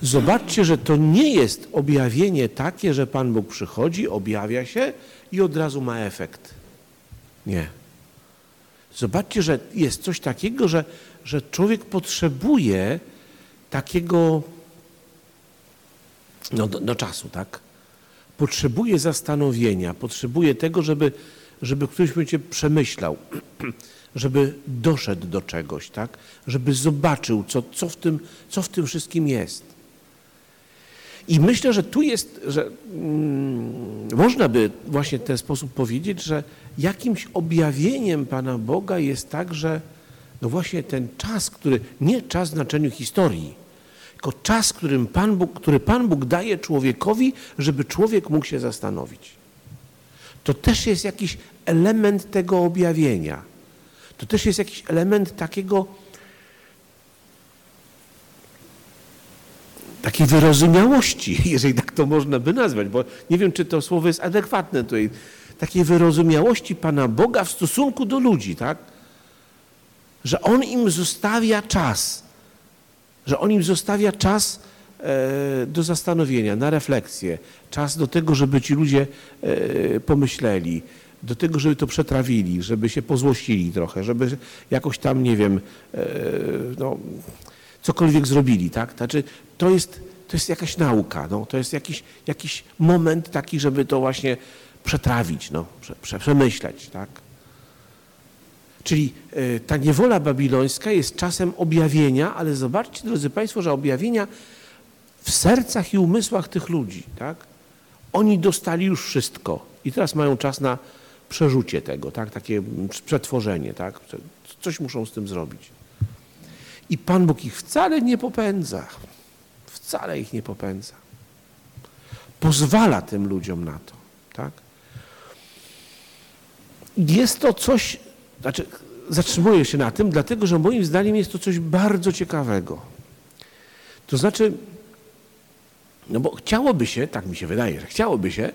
[SPEAKER 1] Zobaczcie, że to nie jest objawienie takie, że Pan Bóg przychodzi, objawia się i od razu ma efekt. Nie. Zobaczcie, że jest coś takiego, że, że człowiek potrzebuje takiego no, do, do czasu, tak? Potrzebuje zastanowienia, potrzebuje tego, żeby, żeby ktoś będzie przemyślał, [clears throat] żeby doszedł do czegoś, tak? Żeby zobaczył, co, co, w tym, co w tym wszystkim jest. I myślę, że tu jest, że mm, można by właśnie w ten sposób powiedzieć, że jakimś objawieniem Pana Boga jest także no właśnie ten czas, który nie czas w znaczeniu historii, tylko czas, którym Pan Bóg, który Pan Bóg daje człowiekowi, żeby człowiek mógł się zastanowić. To też jest jakiś element tego objawienia. To też jest jakiś element takiego, takiej wyrozumiałości, [laughs] jeżeli tak to można by nazwać, bo nie wiem, czy to słowo jest adekwatne tutaj, takiej wyrozumiałości Pana Boga w stosunku do ludzi, tak? Że On im zostawia czas, że On im zostawia czas e, do zastanowienia, na refleksję, czas do tego, żeby ci ludzie e, pomyśleli, do tego, żeby to przetrawili, żeby się pozłościli trochę, żeby jakoś tam, nie wiem, e, no, cokolwiek zrobili, tak? Znaczy, to jest, to jest jakaś nauka, no, to jest jakiś, jakiś moment taki, żeby to właśnie przetrawić, no, prze, prze, przemyśleć, tak? Czyli e, ta niewola babilońska jest czasem objawienia, ale zobaczcie, drodzy Państwo, że objawienia w sercach i umysłach tych ludzi, tak? Oni dostali już wszystko i teraz mają czas na przerzucie tego, tak? Takie przetworzenie, tak? Coś muszą z tym zrobić. I Pan Bóg ich wcale nie popędza. Wcale ich nie popędza. Pozwala tym ludziom na to, tak? Jest to coś, znaczy zatrzymuję się na tym, dlatego że moim zdaniem jest to coś bardzo ciekawego. To znaczy, no bo chciałoby się, tak mi się wydaje, że chciałoby się,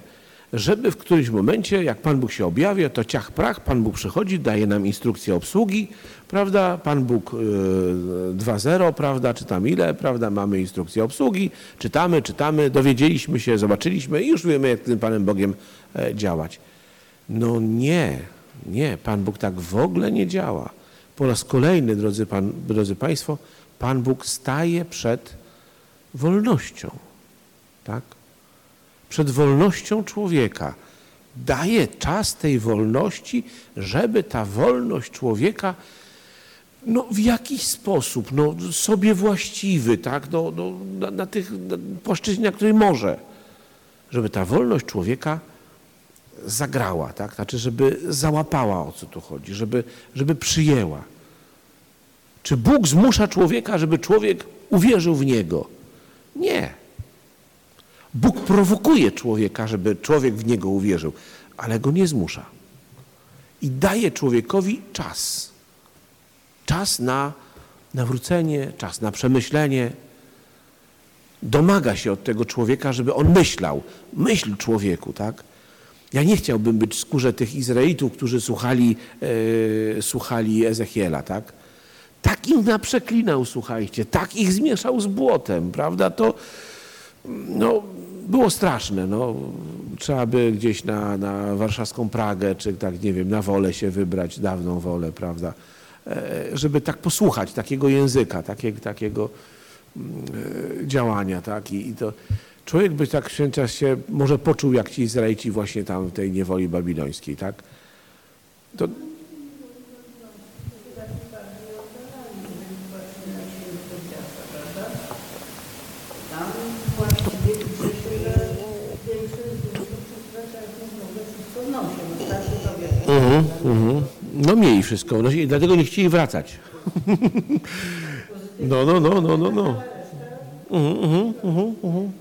[SPEAKER 1] żeby w którymś momencie, jak Pan Bóg się objawia, to ciach prach, Pan Bóg przychodzi, daje nam instrukcję obsługi, prawda, Pan Bóg yy, 2.0, prawda, czy tam ile, prawda, mamy instrukcję obsługi, czytamy, czytamy, dowiedzieliśmy się, zobaczyliśmy i już wiemy, jak tym Panem Bogiem e, działać. No nie, nie, Pan Bóg tak w ogóle nie działa. Po raz kolejny, drodzy, pan, drodzy Państwo, Pan Bóg staje przed wolnością, tak? Przed wolnością człowieka. Daje czas tej wolności, żeby ta wolność człowieka no, w jakiś sposób, no, sobie właściwy, tak? No, no, na, na tych na płaszczyźnie, na której może, żeby ta wolność człowieka zagrała, tak? Znaczy, żeby załapała o co tu chodzi, żeby, żeby przyjęła. Czy Bóg zmusza człowieka, żeby człowiek uwierzył w Niego? Nie. Bóg prowokuje człowieka, żeby człowiek w Niego uwierzył, ale go nie zmusza. I daje człowiekowi czas. Czas na nawrócenie, czas na przemyślenie. Domaga się od tego człowieka, żeby on myślał. Myśl człowieku, tak? Ja nie chciałbym być w skórze tych Izraelitów, którzy słuchali, e, słuchali Ezechiela, tak? Tak im naprzeklinał, słuchajcie, tak ich zmieszał z błotem, prawda? To no, było straszne. No. Trzeba by gdzieś na, na warszawską Pragę, czy tak, nie wiem, na wolę się wybrać, dawną wolę, prawda? E, żeby tak posłuchać takiego języka, takiego, takiego e, działania, tak? I, i to człowiek by tak czas się może poczuł, jak ci Izraelici właśnie tam w tej niewoli babilońskiej, tak? To
[SPEAKER 5] No
[SPEAKER 1] mieli wszystko, no, dlatego nie chcieli wracać. [laughs] No, no, no, no, no, no. Mhm, mhm, mhm.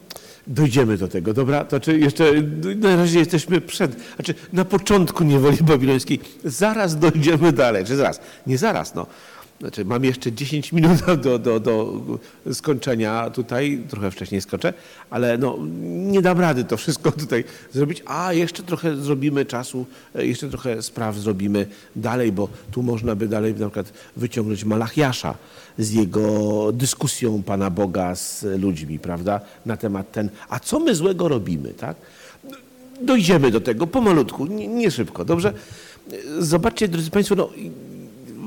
[SPEAKER 1] Dojdziemy do tego, dobra? To czy jeszcze na razie jesteśmy przed, znaczy na początku niewoli babilońskiej. Zaraz dojdziemy dalej, czy zaraz? Nie zaraz, no. Znaczy mam jeszcze 10 [laughs] minut do, do, do skończenia tutaj, trochę wcześniej skoczę, ale no, nie dam rady to wszystko [laughs] tutaj zrobić, a jeszcze trochę zrobimy czasu, jeszcze trochę spraw zrobimy dalej, bo tu można by dalej na przykład wyciągnąć Malachiasza z jego dyskusją Pana Boga z ludźmi, prawda, na temat ten, a co my złego robimy, tak? Dojdziemy do tego pomalutku, nie, nie szybko, dobrze? Zobaczcie, drodzy Państwo, no,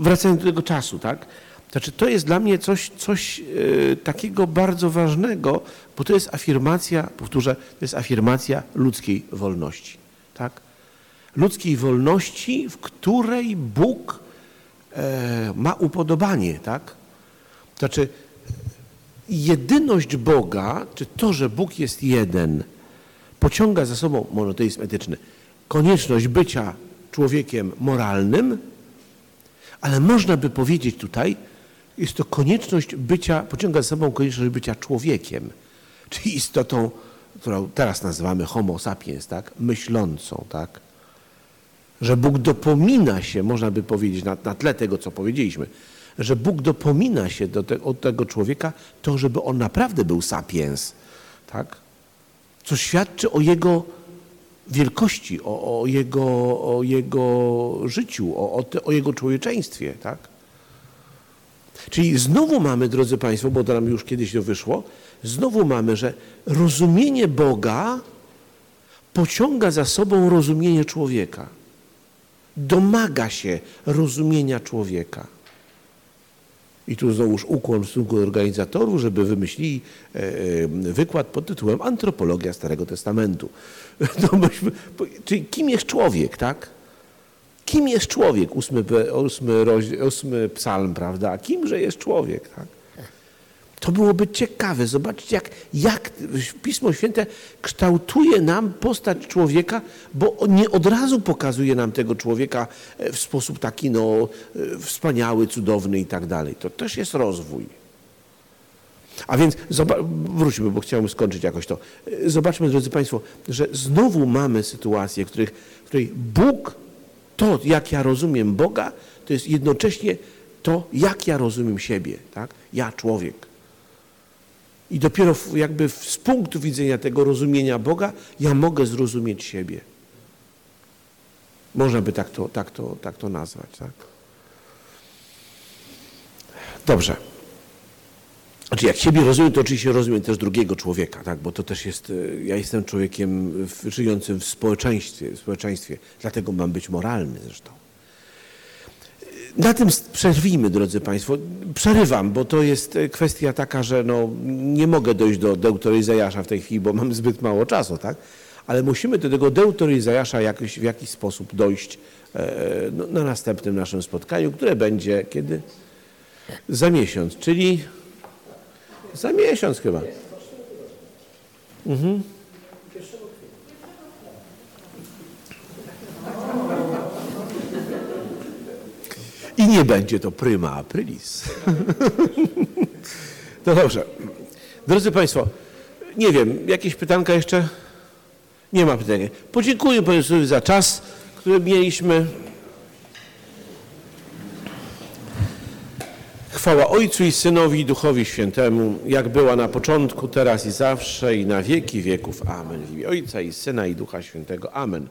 [SPEAKER 1] wracając do tego czasu, tak? Znaczy, to jest dla mnie coś, coś e, takiego bardzo ważnego, bo to jest afirmacja, powtórzę, to jest afirmacja ludzkiej wolności, tak? Ludzkiej wolności, w której Bóg e, ma upodobanie, tak? Znaczy, jedyność Boga, czy to, że Bóg jest jeden, pociąga za sobą monoteizm etyczny, konieczność bycia człowiekiem moralnym, ale można by powiedzieć tutaj, Jest to konieczność bycia, pociąga za sobą konieczność bycia człowiekiem, czyli istotą, którą teraz nazywamy homo sapiens, tak? myślącą, tak? Że Bóg dopomina się, można by powiedzieć, na, na tle tego, co powiedzieliśmy, że Bóg dopomina się do te, od tego człowieka, to żeby on naprawdę był sapiens, tak? co świadczy o jego wielkości, o, o, jego, o jego życiu, o, o, te, o jego człowieczeństwie. Tak? Czyli znowu mamy, drodzy Państwo, bo to nam już kiedyś to wyszło, znowu mamy, że rozumienie Boga pociąga za sobą rozumienie człowieka. Domaga się rozumienia człowieka. I tu znowuż ukłon w stosunku do organizatorów, żeby wymyślili e, e, wykład pod tytułem Antropologia Starego Testamentu. [laughs] No myśmy, czyli kim jest człowiek, tak? Kim jest człowiek? Ósmy, ósmy, ósmy psalm, prawda? Kimże jest człowiek, tak? To byłoby ciekawe. Zobaczcie, jak, jak Pismo Święte kształtuje nam postać człowieka, bo nie od razu pokazuje nam tego człowieka e, w sposób taki no, e, wspaniały, cudowny i tak dalej. To też jest rozwój. A więc wróćmy, bo chciałem skończyć jakoś to. E, Zobaczmy, drodzy Państwo, że znowu mamy sytuację, w, których, w której Bóg, to jak ja rozumiem Boga, to jest jednocześnie to, jak ja rozumiem siebie. Tak? Ja, człowiek. I dopiero jakby z punktu widzenia tego rozumienia Boga ja mogę zrozumieć siebie. Można by tak to, tak to, tak to nazwać. Tak? Dobrze. Znaczy jak siebie rozumiem, to oczywiście rozumiem też drugiego człowieka, tak? bo to też jest, e, ja jestem człowiekiem żyjącym w społeczeństwie, w społeczeństwie, dlatego mam być moralny zresztą. Na tym przerwijmy, drodzy Państwo. Przerywam, bo to jest e, kwestia taka, że no, nie mogę dojść do deuteryzajasza w tej chwili, bo mam zbyt mało czasu, tak? Ale musimy do tego deuteryzajasza jakoś, w jakiś sposób dojść e, no, na następnym naszym spotkaniu, które będzie kiedy? Za miesiąc, czyli za miesiąc chyba. Mhm. I nie będzie to pryma aprilis. [laughs] No dobrze. Drodzy Państwo, nie wiem, jakieś pytanka jeszcze? Nie ma pytania. Podziękuję Państwu za czas, który mieliśmy. Chwała Ojcu i Synowi i Duchowi Świętemu, jak była na początku, teraz i zawsze i na wieki wieków. Amen. W imię Ojca i Syna i Ducha Świętego. Amen.